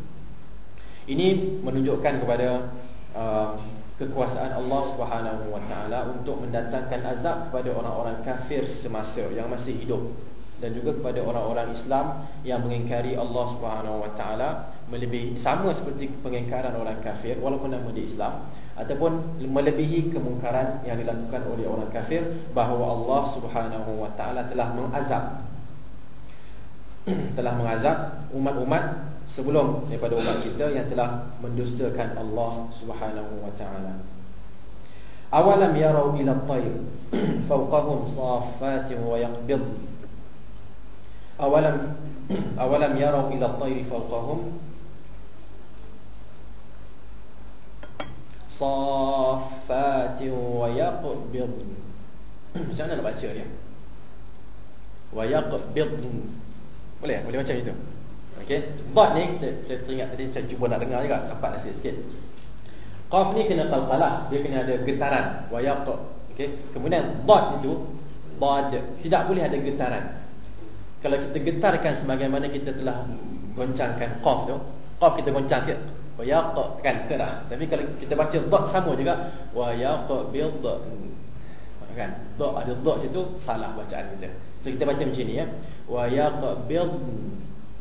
Ini menunjukkan kepada uh, kekuasaan Allah Subhanahu wa taala untuk mendatangkan azab kepada orang-orang kafir semasa yang masih hidup dan juga kepada orang-orang Islam yang mengingkari Allah Subhanahu wa taala melebihi sama seperti pengingkaran orang kafir walaupun nama dia Islam ataupun melebihi kemungkaran yang dilakukan oleh orang kafir bahawa Allah Subhanahu wa taala telah mengazab telah mengazab umat-umat sebelum daripada umat kita yang telah mendustakan Allah Subhanahu wa taala. Awalam yarau ila at-tayr fawqahum saffatin wa yaqbid. Awalam awalam yarau ila at-tayri fawqahum saffat wa yaqbid. Macam mana nak baca dia? Wa yaqbid. Boleh? Boleh macam itu. Okey. Dot ni saya, saya teringat tadi saya cuba nak dengar juga dapat nasihat sikit. Qaf ni kena qalqalah, dia kena ada getaran. Wa yaq. Okey. Kemudian dot itu dad tidak boleh ada getaran. Kalau kita getarkan sebagaimana kita telah goncangkan qaf tu, qaf kita goncang sikit. Wa yaq kan tak Tapi kalau kita baca dot sama juga wa bil kan. Dot ada dot situ salah bacaan kita. So kita baca macam ni ya. Wa yaqbid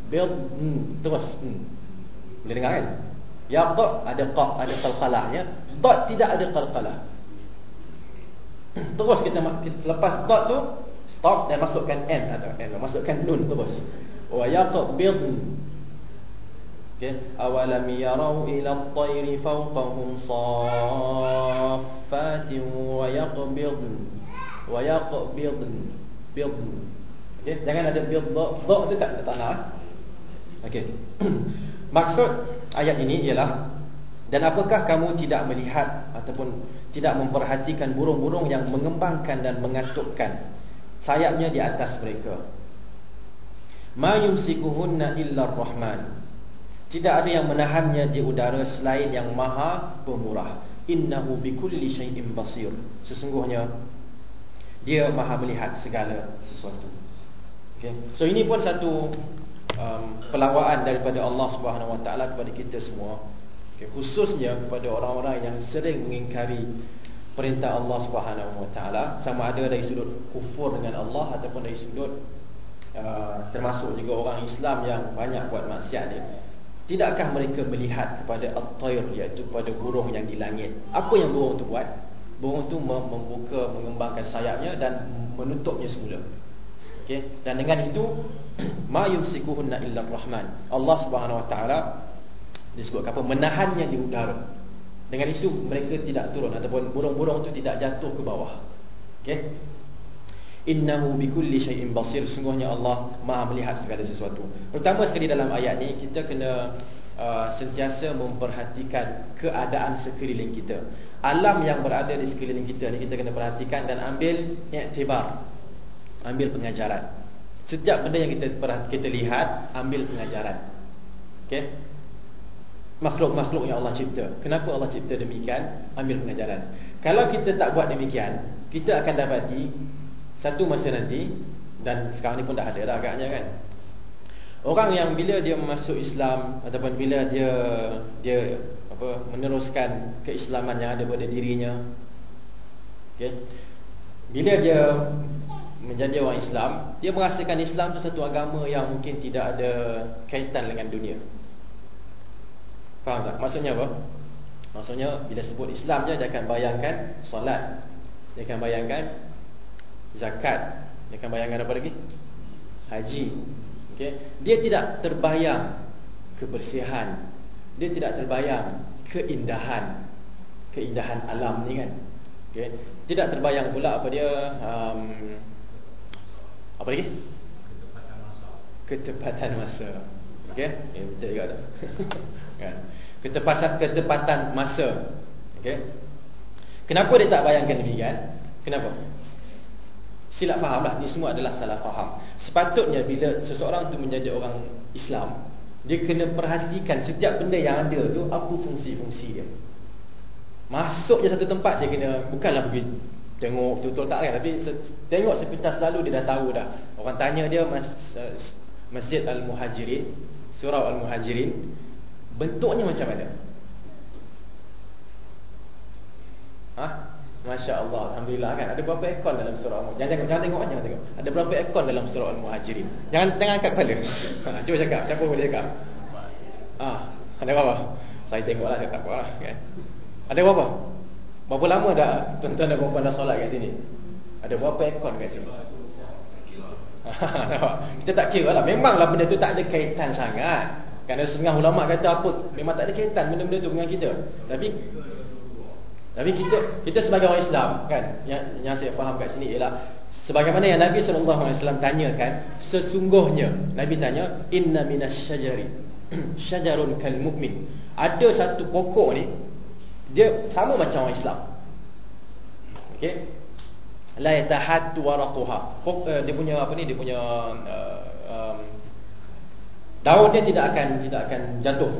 bid hmm, terus. Hmm. Boleh dengar kan? Yaq ada qa ada qalqalahnya. Dot tidak ada qalqalah. terus kita, kita lepas dot tu stop dan masukkan n atau n masukkan nun terus. Wa yaqbid Okay. Awalam yarau ila at-tayri fawqahum saffatin wa yaqbid wa yaqbid bid. Okay. Jangan ada bid dha tu tak ada tanah. Okey. Maksud ayat ini ialah dan apakah kamu tidak melihat ataupun tidak memperhatikan burung-burung yang mengembangkan dan mengatukkan sayapnya di atas mereka. Ma yumsikuhunna illa ar-rahman. Tidak ada yang menahannya di udara selain yang maha pemurah. Innahu bikulli syai'in basir. Sesungguhnya dia maha melihat segala sesuatu. Okay. So ini pun satu um, pelawaan daripada Allah Subhanahu Wa Taala kepada kita semua. Okay. Khususnya kepada orang-orang yang sering mengingkari perintah Allah Subhanahu Wa Taala sama ada dari sudut kufur dengan Allah ataupun dari sudut uh, termasuk juga orang Islam yang banyak buat maksiat ni. Tidakkah mereka melihat kepada at-tayr iaitu kepada burung yang di langit? Apa yang burung tu buat? Burung tu membuka, mengembangkan sayapnya dan menutupnya semula. Okey, dan dengan itu ma yumsikuhunna illa rahman. Allah Subhanahu wa taala disebut apa? Menahannya di udara. Dengan itu mereka tidak turun ataupun burung-burung itu tidak jatuh ke bawah. Okey. Innahu bikulli syai'in basir. Sungguhnya Allah Maha melihat segala sesuatu. Pertama sekali dalam ayat ni kita kena uh, sentiasa memperhatikan keadaan sekeliling kita. Alam yang berada di sekeliling kita ni kita kena perhatikan dan ambil iktibar. Ambil pengajaran. Setiap benda yang kita kita lihat, ambil pengajaran. Okey? Makhluk-makhluk yang Allah cipta. Kenapa Allah cipta demikian? Ambil pengajaran. Kalau kita tak buat demikian, kita akan dapati satu masa nanti dan sekarang ni pun dah ada dah agaknya kan. Orang yang bila dia masuk Islam ataupun bila dia dia apa meneruskan keislaman yang ada pada dirinya. Okay. Bila dia menjadi orang Islam, dia merasakan Islam itu satu agama yang mungkin tidak ada kaitan dengan dunia. Faham tak? Maksudnya apa? Maksudnya bila sebut Islam je dia akan bayangkan solat. Dia akan bayangkan zakat dia akan bayangkan apa lagi haji okey dia tidak terbayang kebersihan dia tidak terbayang keindahan keindahan alam ni kan okey tidak terbayang pula apa dia um, apa lagi? Ketepatan masa. Ketepatan masa okey? Eh, betul juga dah kan? Ketepatan ketepatan masa. Okey? Kenapa dia tak bayangkan demikian? Kenapa? Silap faham lah. Ini semua adalah salah faham. Sepatutnya bila seseorang tu menjadi orang Islam, dia kena perhatikan setiap benda yang ada tu apa fungsi-fungsi dia. Masuk je satu tempat dia kena bukanlah pergi tengok betul-betul tak kan tapi se tengok sepintas lalu dia dah tahu dah. Orang tanya dia mas Masjid Al-Muhajirin, surau Al-Muhajirin bentuknya macam mana? Ha? Masya Allah, Alhamdulillah kan Ada berapa ekor dalam surah Al-Muhajirin Jangan jangan tengok, jangan tengok Ada berapa ekor dalam surah Al-Muhajirin Jangan tengah angkat kepala ha, Cuba cakap, siapa boleh cakap ha, Ada berapa? Saya tengoklah, saya tak apa lah kan? Ada berapa? Berapa lama dah tuan-tuan dan puan dah solat kat sini? Ada berapa ekor kat sini? Kita tak kira lah. Memanglah benda tu tak ada kaitan sangat. Kerana setengah ulama' kata apa Memang tak ada kaitan benda-benda tu dengan kita. Tapi tapi kita kita sebagai orang Islam kan yang yang saya faham kat sini ialah sebagaimana yang Nabi sallallahu alaihi wasallam tanyakan sesungguhnya Nabi tanya inna minasyajari syajarun kal mu'min ada satu pokok ni dia sama macam orang Islam okey la yatahattu waraquha uh, dia punya apa ni dia punya uh, um, Daun dia tidak akan tidak akan jatuh.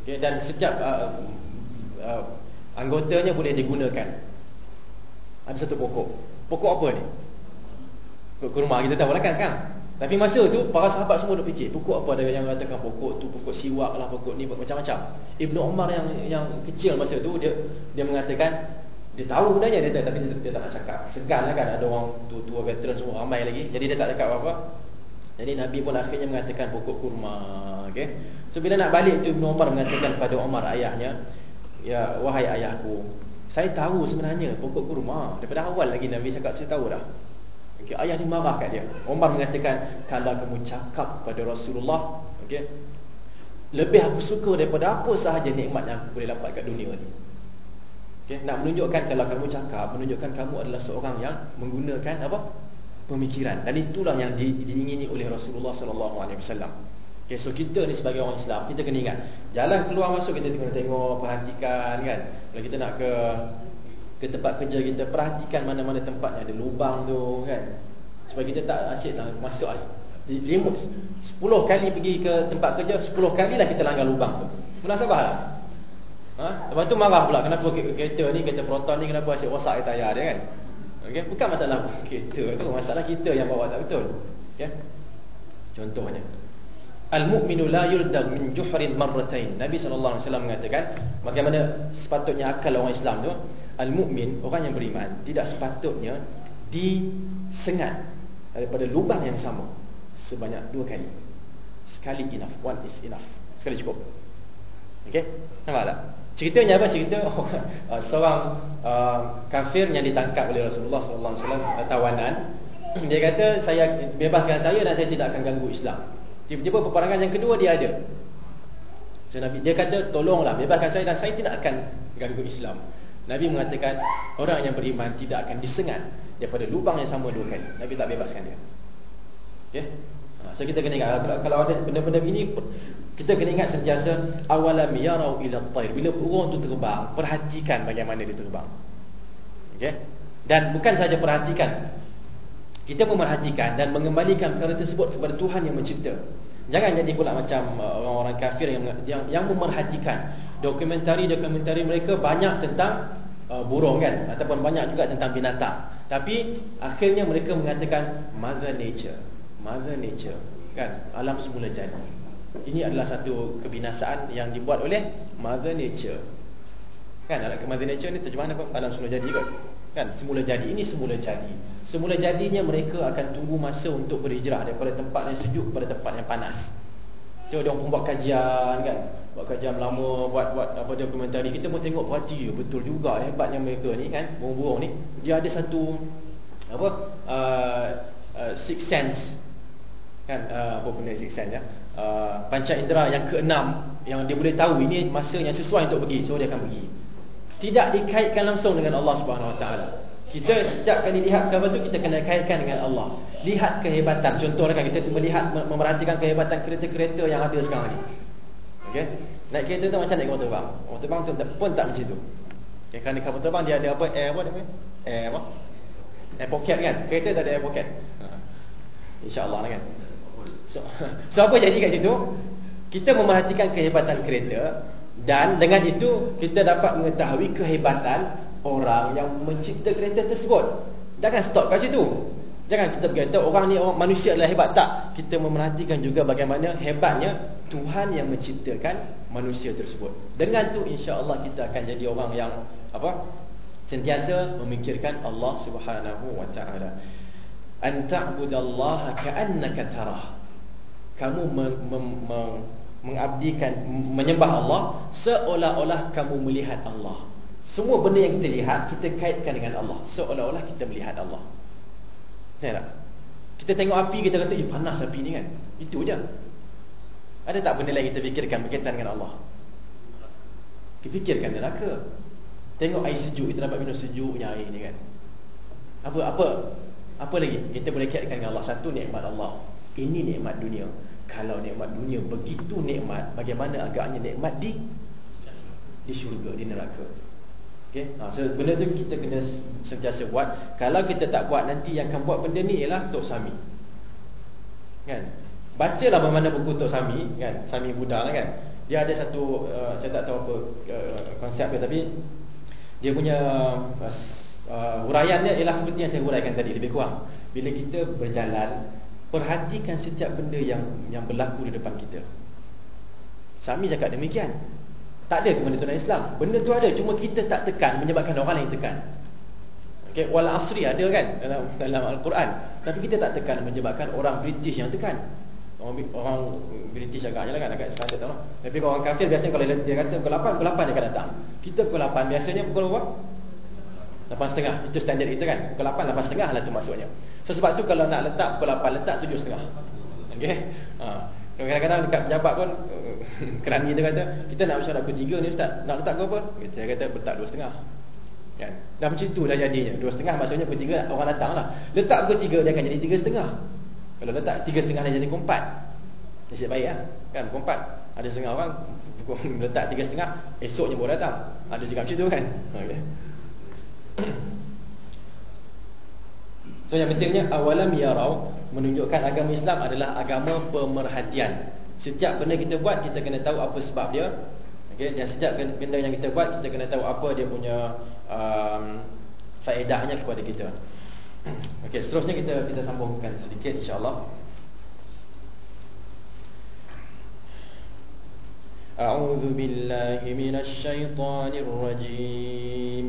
Okay, dan setiap uh, uh, anggotanya boleh digunakan. Ada satu pokok. Pokok apa ni? Pokok kurma kita tahu lah kan sekarang. Tapi masa tu para sahabat semua duk fikir, pokok apa ada yang mengatakan pokok tu pokok siwak lah, pokok ni macam-macam. Ibnu Umar yang yang kecil masa tu dia dia mengatakan dia tahu sebenarnya dia, tapi dia, dia tak nak cakap. Segan lah kan ada orang tua-tua veteran semua ramai lagi. Jadi dia tak cakap apa-apa. Jadi Nabi pun akhirnya mengatakan pokok kurma, okey. So bila nak balik tu Ibnu Umar mengatakan pada Umar ayahnya, ya wahai ayahku, saya tahu sebenarnya pokok kurma daripada awal lagi Nabi cakap saya tahu dah. Okay, ayah ni marah kat dia. Umar mengatakan, kalau kamu cakap pada Rasulullah, okay, lebih aku suka daripada apa sahaja nikmat yang aku boleh dapat kat dunia ni. Okay, nak menunjukkan kalau kamu cakap, menunjukkan kamu adalah seorang yang menggunakan apa? Pemikiran. Dan itulah yang di, diingini oleh Rasulullah wasallam. Okay, so kita ni sebagai orang Islam, kita kena ingat, jalan keluar masuk kita kena tengok, perhatikan kan. Kalau kita nak ke ke tempat kerja kita perhatikan mana-mana tempat yang ada lubang tu kan supaya kita tak asyik nak masuk lima, sepuluh kali pergi ke tempat kerja sepuluh kali lah kita langgar lubang tu munasabah lah ha? lepas tu marah pula kenapa kereta ni kereta proton ni kenapa asyik rosak tayar dia kan okay? bukan masalah kereta tu masalah kita yang bawa tak betul okay? contohnya Al-mu'minu la yurdag min juhrin marratain. Nabi wasallam mengatakan bagaimana sepatutnya akal orang Islam tu Al-mu'min, orang yang beriman Tidak sepatutnya disengat Daripada lubang yang sama Sebanyak dua kali. Sekali enough, one is enough. Sekali cukup. Okay, nampak tak? Ceritanya apa? Cerita oh, uh, seorang uh, kafir yang ditangkap oleh Rasulullah SAW uh, Tawanan Dia kata, saya bebaskan saya dan saya tidak akan ganggu Islam. Tiba-tiba peperangan yang kedua dia ada. Dia kata, tolonglah bebaskan saya dan saya tidak akan ganggu Islam Nabi mengatakan orang yang beriman tidak akan disengat daripada lubang yang sama dua kali. Nabi tak bebaskan dia. Okey. Ha, so kita kena ingat kalau ada benda-benda ini kita kena ingat sentiasa awalam yarau ila at Bila burung tu terbang, perhatikan bagaimana dia terbang. Okey. Dan bukan saja perhatikan. Kita memerhatikan dan mengembalikan perkara tersebut kepada Tuhan yang mencipta. Jangan jadi pula macam uh, orang-orang kafir yang yang, yang memerhatikan dokumentari-dokumentari mereka banyak tentang uh, burung kan ataupun banyak juga tentang binatang. Tapi akhirnya mereka mengatakan mother nature, mother nature kan alam semula jadi. Ini adalah satu kebinasaan yang dibuat oleh mother nature. Kan alam mother nature ni terjemahan apa? Alam semula jadi kot. Kan semula jadi ini semula jadi. Semula jadinya mereka akan tunggu masa untuk berhijrah daripada tempat yang sejuk kepada tempat yang panas. Cuba dia pun buat kajian kan. Buat kajian lama, buat buat apa ni. Kita pun tengok parti betul juga hebatnya mereka ni kan, burung-burung ni. Dia ada satu apa? Uh, uh, six sense. Kan uh, apa benda six sense ya? Uh, panca indera yang keenam yang dia boleh tahu ini masa yang sesuai untuk pergi. So dia akan pergi. Tidak dikaitkan langsung dengan Allah Subhanahu Wa Taala. Kita setiap kali lihat gambar tu kita kena kaitkan dengan Allah. Lihat kehebatan. Contohnya kan kita melihat memerhatikan kehebatan kereta-kereta yang ada sekarang ni. Okey. Naik kereta tu macam naik kapal terbang. Kapal terbang tu pun tak macam tu. Okay, kerana kapal terbang dia ada apa? Air apa namanya? Air apa? Air pocket kan? Kereta tak ada air pocket. Ha. InsyaAllah lah kan. So, so apa jadi kat situ? Kita memerhatikan kehebatan kereta dan dengan itu kita dapat mengetahui kehebatan orang yang mencipta kereta tersebut. Jangan stop kat situ. Jangan kita berkata orang ni orang manusia adalah hebat tak. Kita memerhatikan juga bagaimana hebatnya Tuhan yang menciptakan manusia tersebut. Dengan tu insya-Allah kita akan jadi orang yang apa? Sentiasa memikirkan Allah Subhanahu wa taala. An ta'budallaha ka'annaka tarah. Kamu mengabdikan menyembah Allah seolah-olah kamu melihat Allah. Semua benda yang kita lihat Kita kaitkan dengan Allah. Seolah-olah kita melihat Allah. Tengok tak? Kita tengok api Kita kata Eh panas api ni kan? Itu je. Ada tak benda lain kita fikirkan Berkaitan dengan Allah? Kita fikirkan neraka. Tengok air sejuk Kita dapat minum sejuknya air ni kan? Apa Apa Apa lagi? Kita boleh kaitkan dengan Allah. Satu nikmat Allah. Ini nikmat dunia. Kalau nikmat dunia begitu nikmat Bagaimana agaknya nikmat di? Di syurga Di neraka Okay? Ha, so benda tu kita kena sentiasa buat. Kalau kita tak buat nanti yang akan buat benda ni ialah Tok Sami. Kan? Bacalah bermana buku Tok Sami kan, Sami Buddha lah kan. Dia ada satu uh, saya tak tahu apa uh, konsep dia tapi dia punya uh, uh, huraian dia ialah seperti yang saya huraikan tadi lebih kurang. Bila kita berjalan, perhatikan setiap benda yang yang berlaku di depan kita. Sami cakap demikian. Tak ada benda tu dalam Islam. Benda tu ada cuma kita tak tekan menyebabkan orang lain tekan. Okey, wal asri ada kan dalam dalam al-Quran. Tapi kita tak tekan menyebabkan orang British yang tekan. Orang orang British agaknya lah kan agak standard tau. Tapi kalau orang kafir biasanya kalau dia kata pukul 8, pukul 8 dia akan datang. Kita pukul 8 biasanya pukul berapa? 8.30 Itu standard kita kan Pukul 8, 8.30 lah tu maksudnya So sebab tu kalau nak letak pukul 8 Letak 7.30 Okay ha. Kadang-kadang dekat pejabat pun Kerani dia kata Kita nak macam pukul 3 ni ustaz. Nak letak ke apa? Kita kata letak 2.30 kan? Dah macam tu dah jadinya. 2.30 maksudnya pukul 3 orang datang lah. Letak pukul 3 dia akan jadi 3.30 Kalau letak 3.30 dia jadi pukul 4 Nasib baik lah. Kan? Pukul 4 Ada setengah orang Letak 3.30 Esoknya baru datang. Ada juga macam tu kan? Okay. So yang pentingnya awalam yarau menunjukkan agama Islam adalah agama pemerhatian. Setiap benda kita buat kita kena tahu apa sebab dia. Okey, dan setiap benda yang kita buat kita kena tahu apa dia punya um, faedahnya kepada kita. Okey, seterusnya kita kita sambungkan sedikit insya-Allah. A'udzu billahi minasy syaithanir rajim.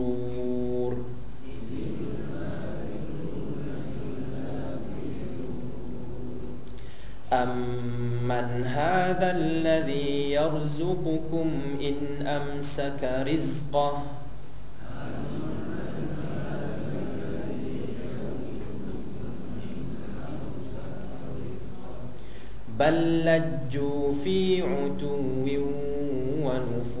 أمن هذا الذي يرزقكم إن أمسك رزقه بل لجوا في عتو ونفور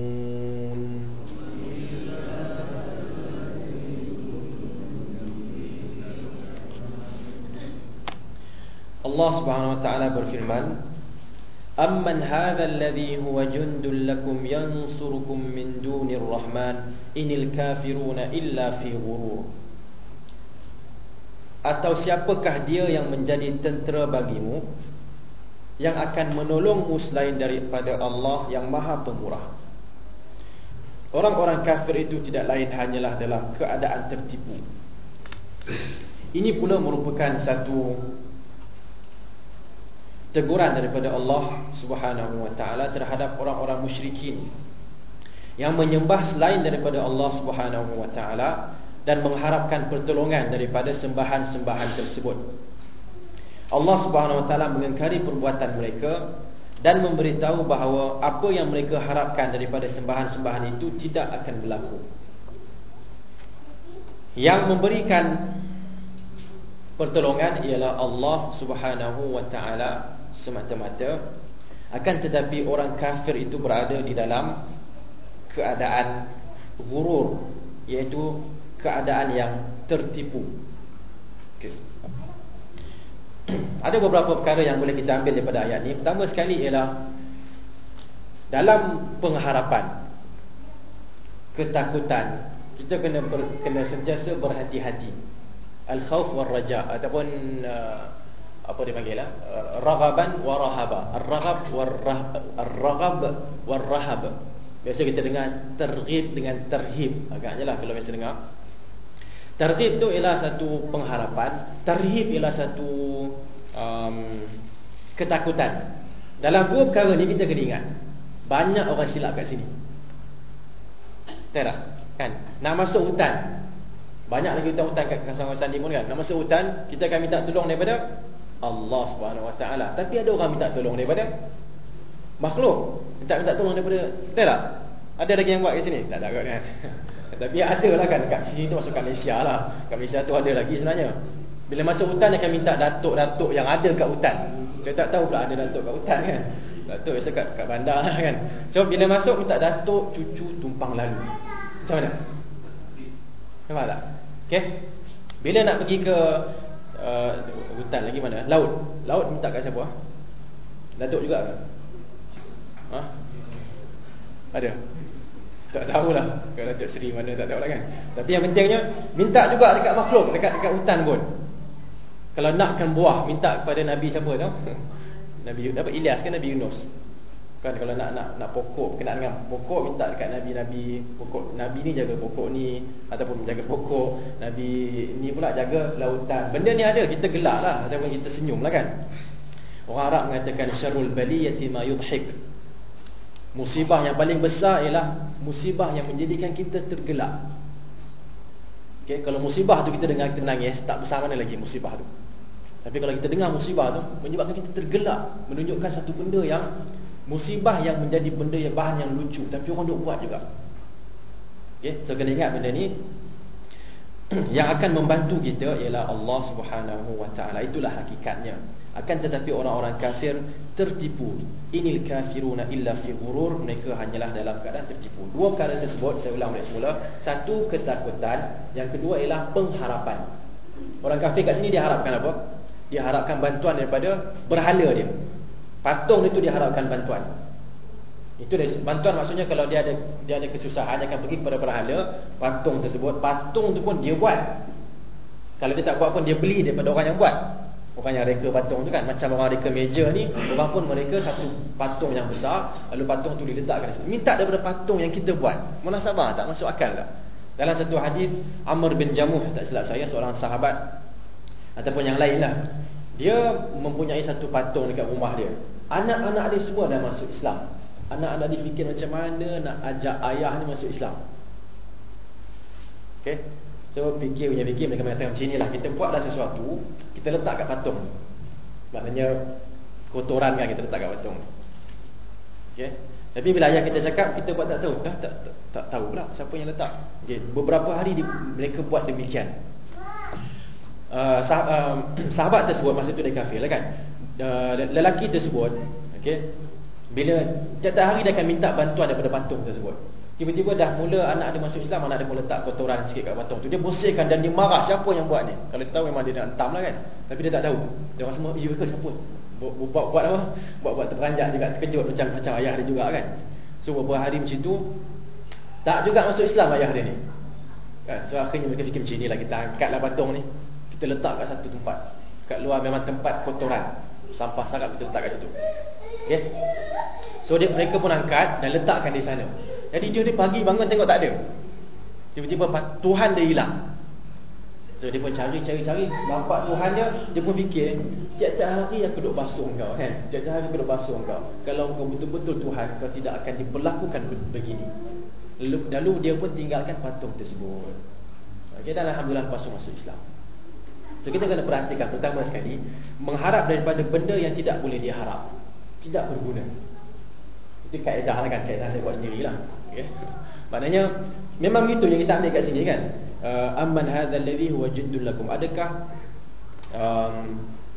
Allah Subhanahu wa taala berfirman Amman hadha alladhi huwa jundul lakum yansurukum min dunir rahman inil kafiruna illa fi ghurur. Atau siapakah dia yang menjadi tentera bagimu yang akan menolongmu selain daripada Allah yang Maha Pemurah? Orang-orang kafir itu tidak lain hanyalah dalam keadaan tertipu. Ini pula merupakan satu teguran daripada Allah Subhanahu wa taala terhadap orang-orang musyrikin yang menyembah selain daripada Allah Subhanahu wa taala dan mengharapkan pertolongan daripada sembahan-sembahan tersebut. Allah Subhanahu wa taala mengingkari perbuatan mereka dan memberitahu bahawa apa yang mereka harapkan daripada sembahan-sembahan itu tidak akan berlaku. Yang memberikan pertolongan ialah Allah Subhanahu wa taala semata-mata. Akan tetapi orang kafir itu berada di dalam keadaan gurur iaitu keadaan yang tertipu. Okay. ada beberapa perkara yang boleh kita ambil daripada ayat ini pertama sekali ialah dalam pengharapan ketakutan kita kena ber, kena sentiasa berhati-hati. Al-khauf wal raja ataupun uh, apa dia panggil lah raghaban wa rahaba. Ar-raghab war-raghab war-rahab biasa kita dengar terghib dengan terhib. Agaknya lah kalau biasa dengar. Terghib tu ialah satu pengharapan. Terhib ialah satu um, ketakutan. Dalam dua perkara ni kita kena ingat. Banyak orang silap kat sini. Tak? Kan? Nak masuk hutan. Banyak lagi hutan-hutan kat kawasan-kawasan ni pun kan? Nak masuk hutan kita akan minta tolong daripada Allah Subhanahu Wa Taala. Tapi ada orang minta tolong daripada makhluk. Minta minta tolong daripada betul tak? Ada lagi yang buat kat sini? Tak ada kan. Tapi ada lah kan kat sini tu masuk kat Malaysia lah. Kat Malaysia tu ada lagi sebenarnya. Bila masuk hutan akan minta datuk-datuk yang ada kat hutan. Dia tak tahu pula ada datuk kat hutan kan. Datuk biasa kat, kat bandar lah kan. So bila masuk minta datuk cucu tumpang lalu. Macam mana? Nampak tak? Okay. Bila nak pergi ke uh, hutan lagi mana? Laut. Laut minta kat siapa? Datuk juga ke? Ha? Ada. Tak tahulah. Kalau Datuk Seri mana tak tahulah kan. Tapi yang pentingnya minta juga dekat makhluk, dekat dekat hutan pun. Kalau nakkan buah, minta kepada Nabi siapa tu? Nabi apa Ilyas kan Nabi Yunus. Kan kalau nak nak nak pokok kena dengan pokok minta dekat nabi-nabi pokok nabi ni jaga pokok ni ataupun jaga pokok nabi ni pula jaga lautan. Benda ni ada kita gelaklah ataupun kita senyumlah kan. Orang Arab mengatakan syarul baliyati ma yudhik. Musibah yang paling besar ialah musibah yang menjadikan kita tergelak. Okay, kalau musibah tu kita dengar kita nangis tak besar mana lagi musibah tu. Tapi kalau kita dengar musibah tu menyebabkan kita tergelak, menunjukkan satu benda yang Musibah yang menjadi benda yang bahan yang lucu Tapi orang duk buat juga. Okay? So kena ingat benda ni. Yang akan membantu kita Ialah Allah subhanahu wa ta'ala. Itulah hakikatnya. Akan tetapi orang-orang kafir tertipu. Inil kafiruna illa fi gurur Mereka hanyalah dalam keadaan tertipu. Dua perkara tersebut Saya ulang balik semula. Satu ketakutan. Yang kedua ialah pengharapan. Orang kafir kat sini dia harapkan apa? Dia harapkan bantuan daripada berhala dia Patung itu diharapkan bantuan. Itu dia, bantuan maksudnya kalau dia ada dia ada kesusahan dia akan pergi kepada berhala patung tersebut. Patung tu pun dia buat. Kalau dia tak buat pun dia beli daripada orang yang buat. Orang yang reka patung tu kan macam orang reka meja ni, orang pun mereka satu patung yang besar, lalu patung tu diletakkan di situ. Minta daripada patung yang kita buat. Munasabah tak masuk akal tak? Dalam satu hadis Amr bin Jamuh tak silap saya seorang sahabat ataupun yang lain lah dia mempunyai satu patung dekat rumah dia. Anak-anak dia semua dah masuk Islam. Anak-anak dia fikir macam mana nak ajak ayah ni masuk Islam. Okay. So fikir punya fikir mereka mengatakan macam inilah. Kita buatlah sesuatu. Kita letak kat patung. Maknanya kotoran kan kita letak kat patung. Okay. Tapi bila ayah kita cakap kita buat tak tahu. Tak, tak, tak, tak tahu pula siapa yang letak. Okay. Beberapa hari di, mereka buat demikian. Uh, sah, uh, sahabat tersebut masa tu dia kafir lah kan. Uh, lelaki tersebut, okey. Bila tiap-tiap hari dia akan minta bantuan daripada patung tersebut. Tiba-tiba dah mula anak dia masuk Islam, anak dia mula letak kotoran sikit kat patung tu. Dia bersihkan dan dia marah siapa yang buat ni. Kalau dia tahu memang dia nak entam lah kan. Tapi dia tak tahu. Dia orang semua, ya ke siapa? Buat-buat apa? Buat-buat terperanjat juga, terkejut macam macam ayah dia juga kan. So beberapa hari macam tu, tak juga masuk Islam ayah dia ni. Kan? So akhirnya mereka fikir macam inilah kita angkatlah patung ni. Kita letak kat satu tempat. Kat luar memang tempat kotoran. Sampah sarap kita letak kat situ. Okay? So dia, mereka pun angkat dan letakkan di sana. Jadi dia ni pagi bangun tengok tak ada. Tiba-tiba Tuhan dia hilang. So dia pun cari-cari-cari Bapak Tuhan dia Dia pun fikir Tiap-tiap hari aku duduk basuh kau kan Tiap-tiap hari aku duduk basuh kau Kalau kau betul-betul Tuhan Kau tidak akan diperlakukan begini Lalu, dia pun tinggalkan patung tersebut okay, Dan Alhamdulillah basuh masuk Islam So kita kena perhatikan Pertama sekali Mengharap daripada benda yang tidak boleh diharap Tidak berguna Itu kaedah lah kan Kaedah saya buat sendirilah okay. Maknanya memang itu yang kita ambil kat sini kan. Uh, amman hadzal ladzi huwa jiddul lakum. Adakah um,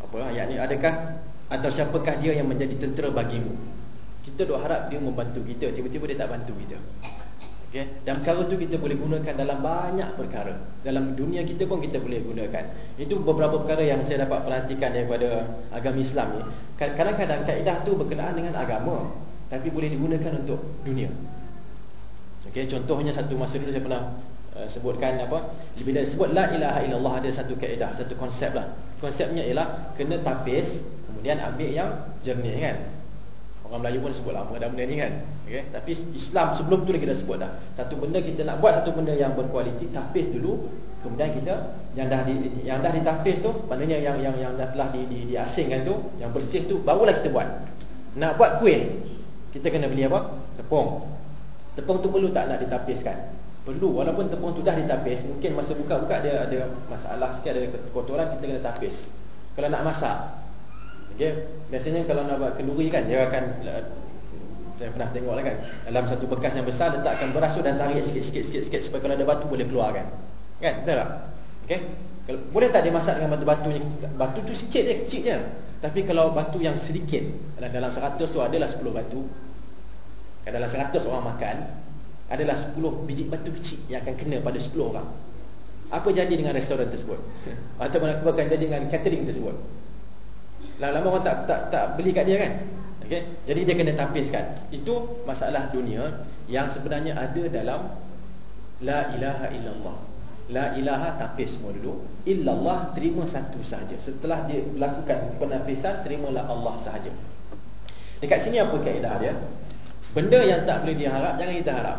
apa ayat ni adakah atau siapakah dia yang menjadi tentera bagimu? Kita dok harap dia membantu kita, tiba-tiba dia tak bantu kita. Okay. Dan perkara tu kita boleh gunakan dalam banyak perkara. Dalam dunia kita pun kita boleh gunakan. Itu beberapa perkara yang saya dapat perhatikan daripada agama Islam ni. Kadang-kadang kaedah tu berkenaan dengan agama, tapi boleh digunakan untuk dunia. Okey, contohnya satu masa dulu saya pernah uh, sebutkan apa? Bila sebut la ilaha illallah ada satu kaedah, satu konsep lah. Konsepnya ialah kena tapis, kemudian ambil yang jernih kan. Orang Melayu pun sebut lama dah benda ni kan. Okey, tapi Islam sebelum tu lagi dah sebut dah. Satu benda kita nak buat satu benda yang berkualiti, tapis dulu, kemudian kita yang dah di, yang dah ditapis tu, maknanya yang yang yang dah telah di, di, diasingkan tu, yang bersih tu barulah kita buat. Nak buat kuih, kita kena beli apa? Tepung. Tepung tu perlu tak nak ditapiskan? Perlu walaupun tepung tu dah ditapis Mungkin masa buka-buka dia ada masalah sikit Ada kotoran kita kena tapis Kalau nak masak okay? Biasanya kalau nak buat kenduri kan Dia akan Saya pernah tengok lah kan Dalam satu bekas yang besar Letakkan beras tu dan tarik sikit-sikit Supaya kalau ada batu boleh keluar kan Kan? Betul tak? Okay? Kalau, boleh tak dia masak dengan batu-batu Batu tu sikit je, kecil je Tapi kalau batu yang sedikit Dalam 100 tu adalah 10 batu dalam 100 orang makan adalah 10 biji batu kecil yang akan kena pada 10 orang. Apa jadi dengan restoran tersebut? Ataupun apa akan jadi dengan catering tersebut? Lama-lama orang tak tak tak beli kat dia kan? Okey. Jadi dia kena tapiskan. Itu masalah dunia yang sebenarnya ada dalam la ilaha illallah. La ilaha tapis semua dulu. Illallah terima satu sahaja. Setelah dia lakukan penapisan, terimalah Allah sahaja. Dekat sini apa kaedah dia? Benda yang tak boleh diharap Jangan kita harap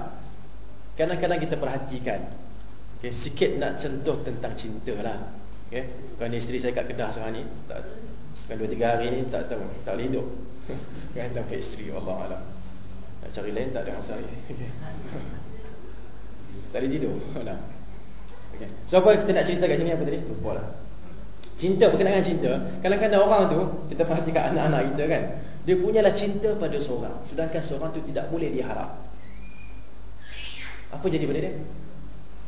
Kadang-kadang kita perhatikan okay, Sikit nak sentuh tentang cinta lah okay. Isteri saya kat Kedah sekarang ni Kan 2-3 hari ni tak tahu Tak boleh hidup Kan tak isteri Allah Allah Nak cari lain tak ada masalah okay. Tak boleh tidur okay. So apa kita nak cerita kat sini apa tadi? Lupa lah Cinta berkenaan cinta Kadang-kadang orang tu Kita perhatikan anak-anak kita kan Dia punyalah cinta pada seorang Sedangkan seorang tu tidak boleh diharap Apa jadi pada dia?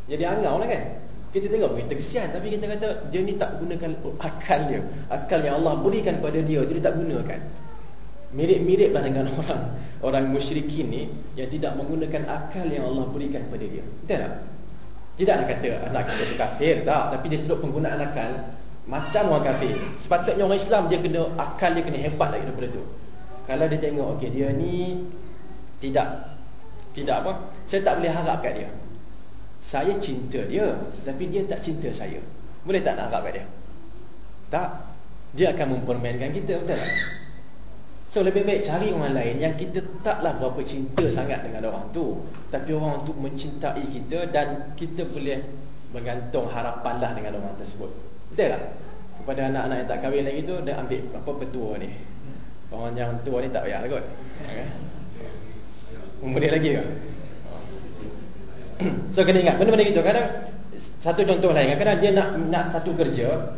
Jadi angau lah kan Kita tengok kita kesian Tapi kita kata dia ni tak gunakan akal dia Akal yang Allah berikan pada dia Dia tak gunakan Mirip-mirip lah dengan orang Orang musyrikin ni Yang tidak menggunakan akal yang Allah berikan pada dia Betul tak? Tidaklah kata anak kita itu kafir tak Tapi dia sedut penggunaan akal macam orang kafir. Sepatutnya orang Islam dia kena akal dia kena hebat lagi daripada tu. Kalau dia tengok okey dia ni tidak tidak apa? Saya tak boleh harap kat dia. Saya cinta dia tapi dia tak cinta saya. Boleh tak nak kat dia? Tak. Dia akan mempermainkan kita betul tak? So lebih baik cari orang lain yang kita taklah berapa cinta sangat dengan orang tu. Tapi orang tu mencintai kita dan kita boleh bergantung harapanlah dengan orang tersebut. Betul tak? Kepada anak-anak yang tak kahwin lagi tu Dia ambil apa petua ni Orang yang tua ni tak payah lah kot okay. Umur dia lagi ke? So kena ingat Benda-benda gitu Kadang Satu contoh lain Kadang dia nak nak satu kerja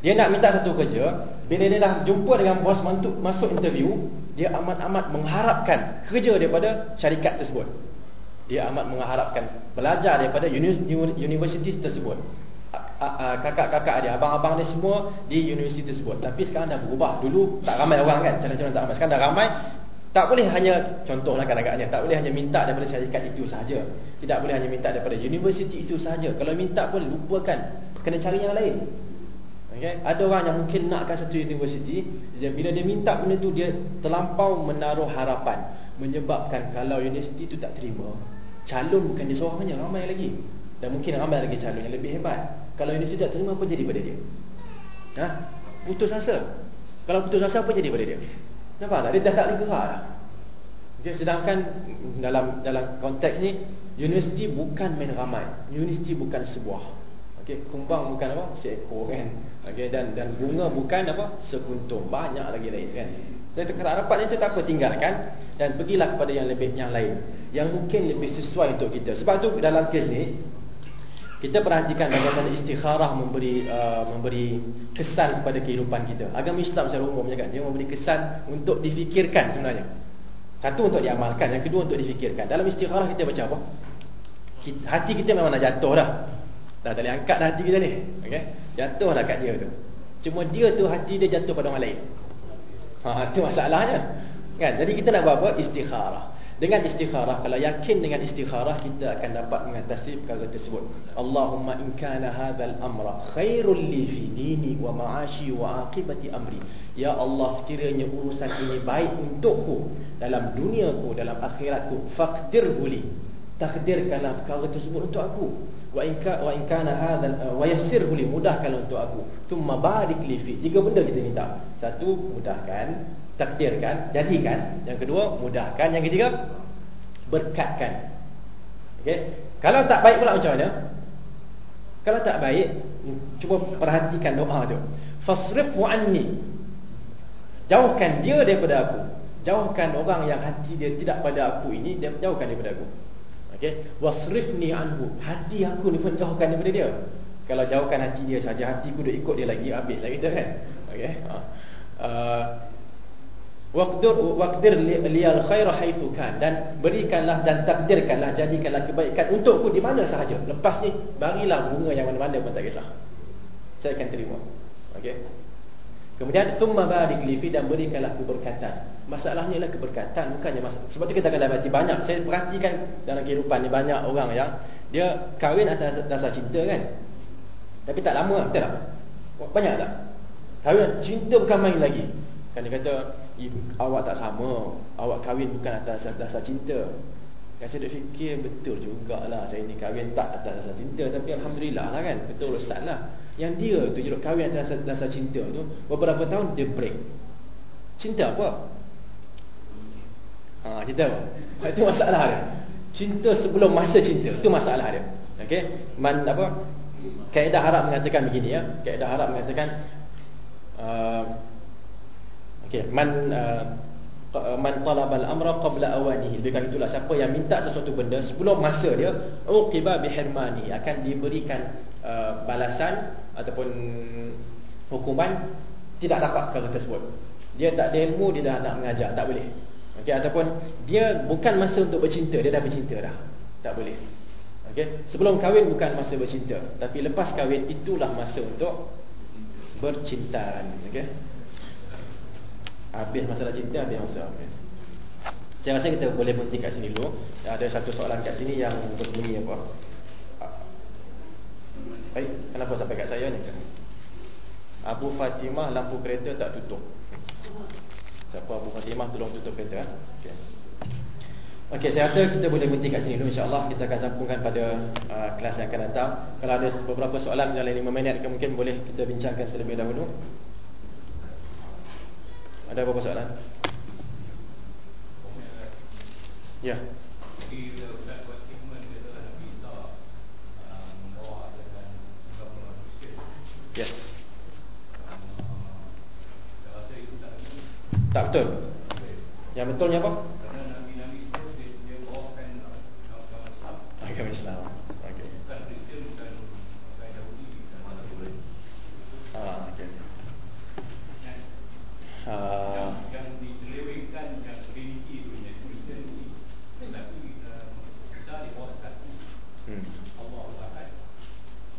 Dia nak minta satu kerja Bila dia dah jumpa dengan bos mantuk Masuk interview Dia amat-amat mengharapkan Kerja daripada syarikat tersebut Dia amat mengharapkan Belajar daripada universiti tersebut kakak-kakak dia, abang-abang dia semua di universiti tersebut. Tapi sekarang dah berubah. Dulu tak ramai orang kan, calon-calon tak ramai. Sekarang dah ramai. Tak boleh hanya contohlah kadang-kadang tak boleh hanya minta daripada syarikat itu sahaja. Tidak boleh hanya minta daripada universiti itu sahaja. Kalau minta pun lupakan, kena cari yang lain. Okay? Ada orang yang mungkin nakkan satu universiti, bila dia minta benda tu dia terlampau menaruh harapan menyebabkan kalau universiti itu tak terima, calon bukan dia seorang saja, ramai lagi. Dan mungkin ramai lagi calon yang lebih hebat. Kalau universiti tak terima apa jadi pada dia? Ha? Putus asa. Kalau putus asa apa jadi pada dia? Nampak tak? Dia dah tak boleh gerak dah. Okay, sedangkan dalam dalam konteks ni universiti bukan main ramai. Universiti bukan sebuah. Okey, kumbang bukan apa? Seekor kan. Okey dan dan bunga bukan apa? Sekuntum. Banyak lagi lain kan. Dan kata rapat itu tak apa tinggalkan dan pergilah kepada yang lebih yang lain yang mungkin lebih sesuai untuk kita. Sebab tu dalam kes ni kita perhatikan bagaimana istikharah memberi uh, memberi kesan kepada kehidupan kita. Agama Islam secara umum kan dia memberi kesan untuk difikirkan sebenarnya. Satu untuk diamalkan, yang kedua untuk difikirkan. Dalam istikharah kita baca apa? Hati kita memang nak jatuh dah. Dah tak boleh angkat dah hati kita ni. Okey. Jatuh dah kat dia tu. Cuma dia tu hati dia jatuh pada orang lain. Ha, itu masalahnya. Kan? Jadi kita nak buat apa? Istikharah. Dengan istikharah, kalau yakin dengan istikharah, kita akan dapat mengatasi perkara tersebut. Allahumma in kana hadzal amra khairul li fi dini wa ma'ashi wa aqibati amri. Ya Allah, sekiranya urusan ini baik untukku dalam duniaku, dalam akhiratku, faqdirhu li. Takdirkanlah perkara tersebut untuk aku. Wa in ka wa in kana hadzal wa yassirhu li, mudahkan untuk aku. Thumma barik li fi. Tiga benda kita minta. Satu, mudahkan takdirkan, jadikan. Yang kedua, mudahkan. Yang ketiga, berkatkan. Okey. Kalau tak baik pula macam mana? Kalau tak baik, cuba perhatikan doa tu. Fasrifhu anni. Jauhkan dia daripada aku. Jauhkan orang yang hati dia tidak pada aku ini, dia jauhkan daripada aku. Okey. Wasrifni anhu. Hati aku ni pun jauhkan daripada dia. Kalau jauhkan hati dia saja, hatiku dah ikut dia lagi habis lagi dah kan. Okey. Ha. Uh, Waqdir waqdir liyal khaira haitsu kan dan berikanlah dan takdirkanlah jadikanlah kebaikan untukku di mana sahaja. Lepas ni barilah bunga yang mana-mana pun tak kisah. Saya akan terima. Okey. Kemudian thumma barik li dan berikanlah keberkatan. Masalahnya ialah keberkatan bukannya masalah. Sebab tu kita akan dapati banyak saya perhatikan dalam kehidupan ni banyak orang yang dia kahwin atas dasar cinta kan. Tapi tak lama betul tak? Banyak tak? Kahwin cinta bukan main lagi. Kan dia kata awak tak sama Awak kahwin bukan atas dasar cinta. Kan saya dah fikir betul jugalah Saya ni kahwin tak atas dasar cinta Tapi Alhamdulillah lah kan Betul Ustaz lah. Yang dia tu je kahwin atas dasar cinta tu Beberapa tahun dia break. Cinta apa? Ha, cinta apa? Itu masalah dia. Cinta sebelum masa cinta Itu masalah dia. Okay Man apa? Kaedah harap mengatakan begini ya. Kaedah harap mengatakan uh, Okey, man uh, man talaba al-amra qabla awanihi. Lebih itulah siapa yang minta sesuatu benda sebelum masa dia, uqiba bihirmani akan diberikan uh, balasan ataupun hukuman tidak dapat perkara tersebut. Dia tak ada ilmu, dia dah nak mengajar, tak boleh. Okey, ataupun dia bukan masa untuk bercinta, dia dah bercinta dah. Tak boleh. Okey, sebelum kahwin bukan masa bercinta, tapi lepas kahwin itulah masa untuk bercinta. Okey. Habis masalah cinta Habis masalah okay. Saya rasa kita boleh berhenti kat sini dulu. Ada satu soalan kat sini yang berbunyi apa? Baik, kenapa sampai kat saya ni? Abu Fatimah lampu kereta tak tutup. Siapa Abu Fatimah tolong tutup kereta Okey. Okey, saya rasa kita boleh berhenti kat sini dulu insya-Allah. Kita akan sambungkan pada uh, kelas yang akan datang. Kalau ada beberapa soalan dalam 5 minit mungkin boleh kita bincangkan terlebih dahulu. Ada apa-apa soalan? Ya. Yes. Tak betul. Yang betulnya apa? Agama Islam. Okey. Ah, okey. Uh, yang dilewengkan yang religi itu yang Kristian ini tetapi besar di bawah satu Allah Ahad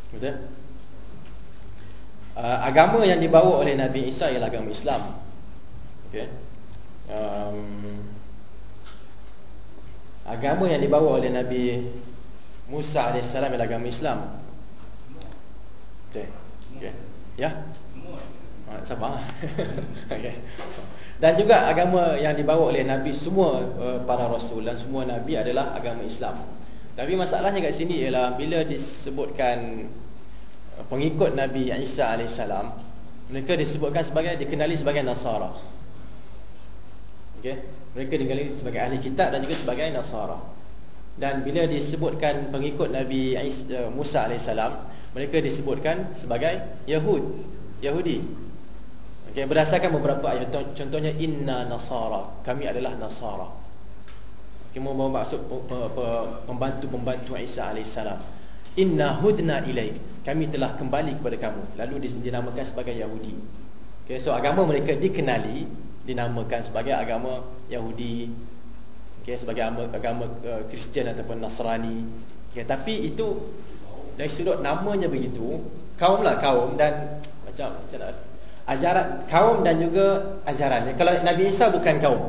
betul uh, agama yang dibawa oleh Nabi Isa ialah agama Islam. Okey. Um, agama yang dibawa oleh Nabi Musa AS ialah agama Islam. Okey. Okey. Ya. Ha, sabar. Okey. Dan juga agama yang dibawa oleh Nabi semua uh, para rasul dan semua nabi adalah agama Islam. Tapi masalahnya kat sini ialah bila disebutkan uh, pengikut Nabi Isa alaihissalam, mereka disebutkan sebagai dikenali sebagai Nasara. Okey, mereka dikenali sebagai ahli kitab dan juga sebagai Nasara. Dan bila disebutkan pengikut Nabi Isa, uh, Musa alaihissalam, mereka disebutkan sebagai Yahud, Yahudi. Okay, berdasarkan beberapa ayat contohnya inna nasara. Kami adalah nasara. Mau maksud pembantu-pembantu Isa alaihissalam inna hudna ilaik. Kami telah kembali kepada kamu. Lalu dinamakan sebagai Yahudi. Okay, so agama mereka dikenali dinamakan sebagai agama Yahudi. Okay, sebagai agama, uh, Kristian ataupun Nasrani. Okay, tapi itu dari sudut namanya begitu kaum lah kaum dan macam macam nak ajaran kaum dan juga ajarannya. Kalau Nabi Isa bukan kaum.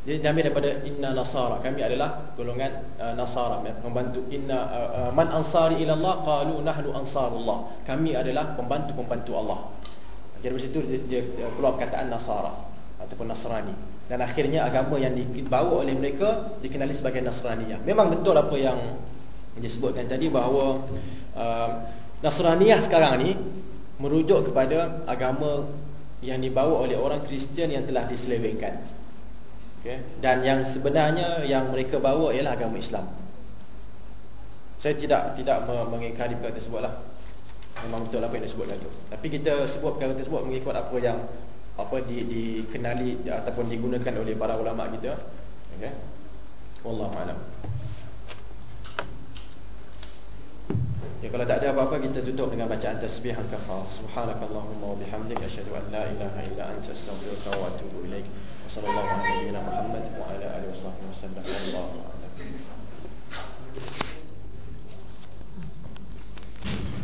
Dia diambil daripada inna nasara. Kami adalah golongan uh, nasara membantu inna uh, uh, man ansari ila Allah qalu nahnu ansarullah. Kami adalah pembantu-pembantu Allah. Jadi dari situ dia, dia keluar perkataan nasara ataupun nasrani. Dan akhirnya agama yang dibawa oleh mereka dikenali sebagai nasraniyah. Memang betul apa yang disebutkan tadi bahawa uh, nasraniyah sekarang ni merujuk kepada agama yang dibawa oleh orang Kristian yang telah diselewengkan. Okay. Dan yang sebenarnya yang mereka bawa ialah agama Islam. Saya tidak tidak mengingkari perkara tersebut lah. Memang betul apa yang disebutkan itu. Tapi kita sebut perkara tersebut mengikut apa yang apa di, dikenali ataupun digunakan oleh para ulama kita. Okay. Wallahu a'lam. Ya, kalau tak ada apa-apa kita tutup dengan bacaan tasbih al-kafar. Subhanakallahumma wa bihamdika asyhadu an la ilaha illa anta astaghfiruka wa atubu ilaik. Wassallallahu ala nabiyyina Muhammad wa ala alihi washabbihi wasallam. Allahumma Thank you.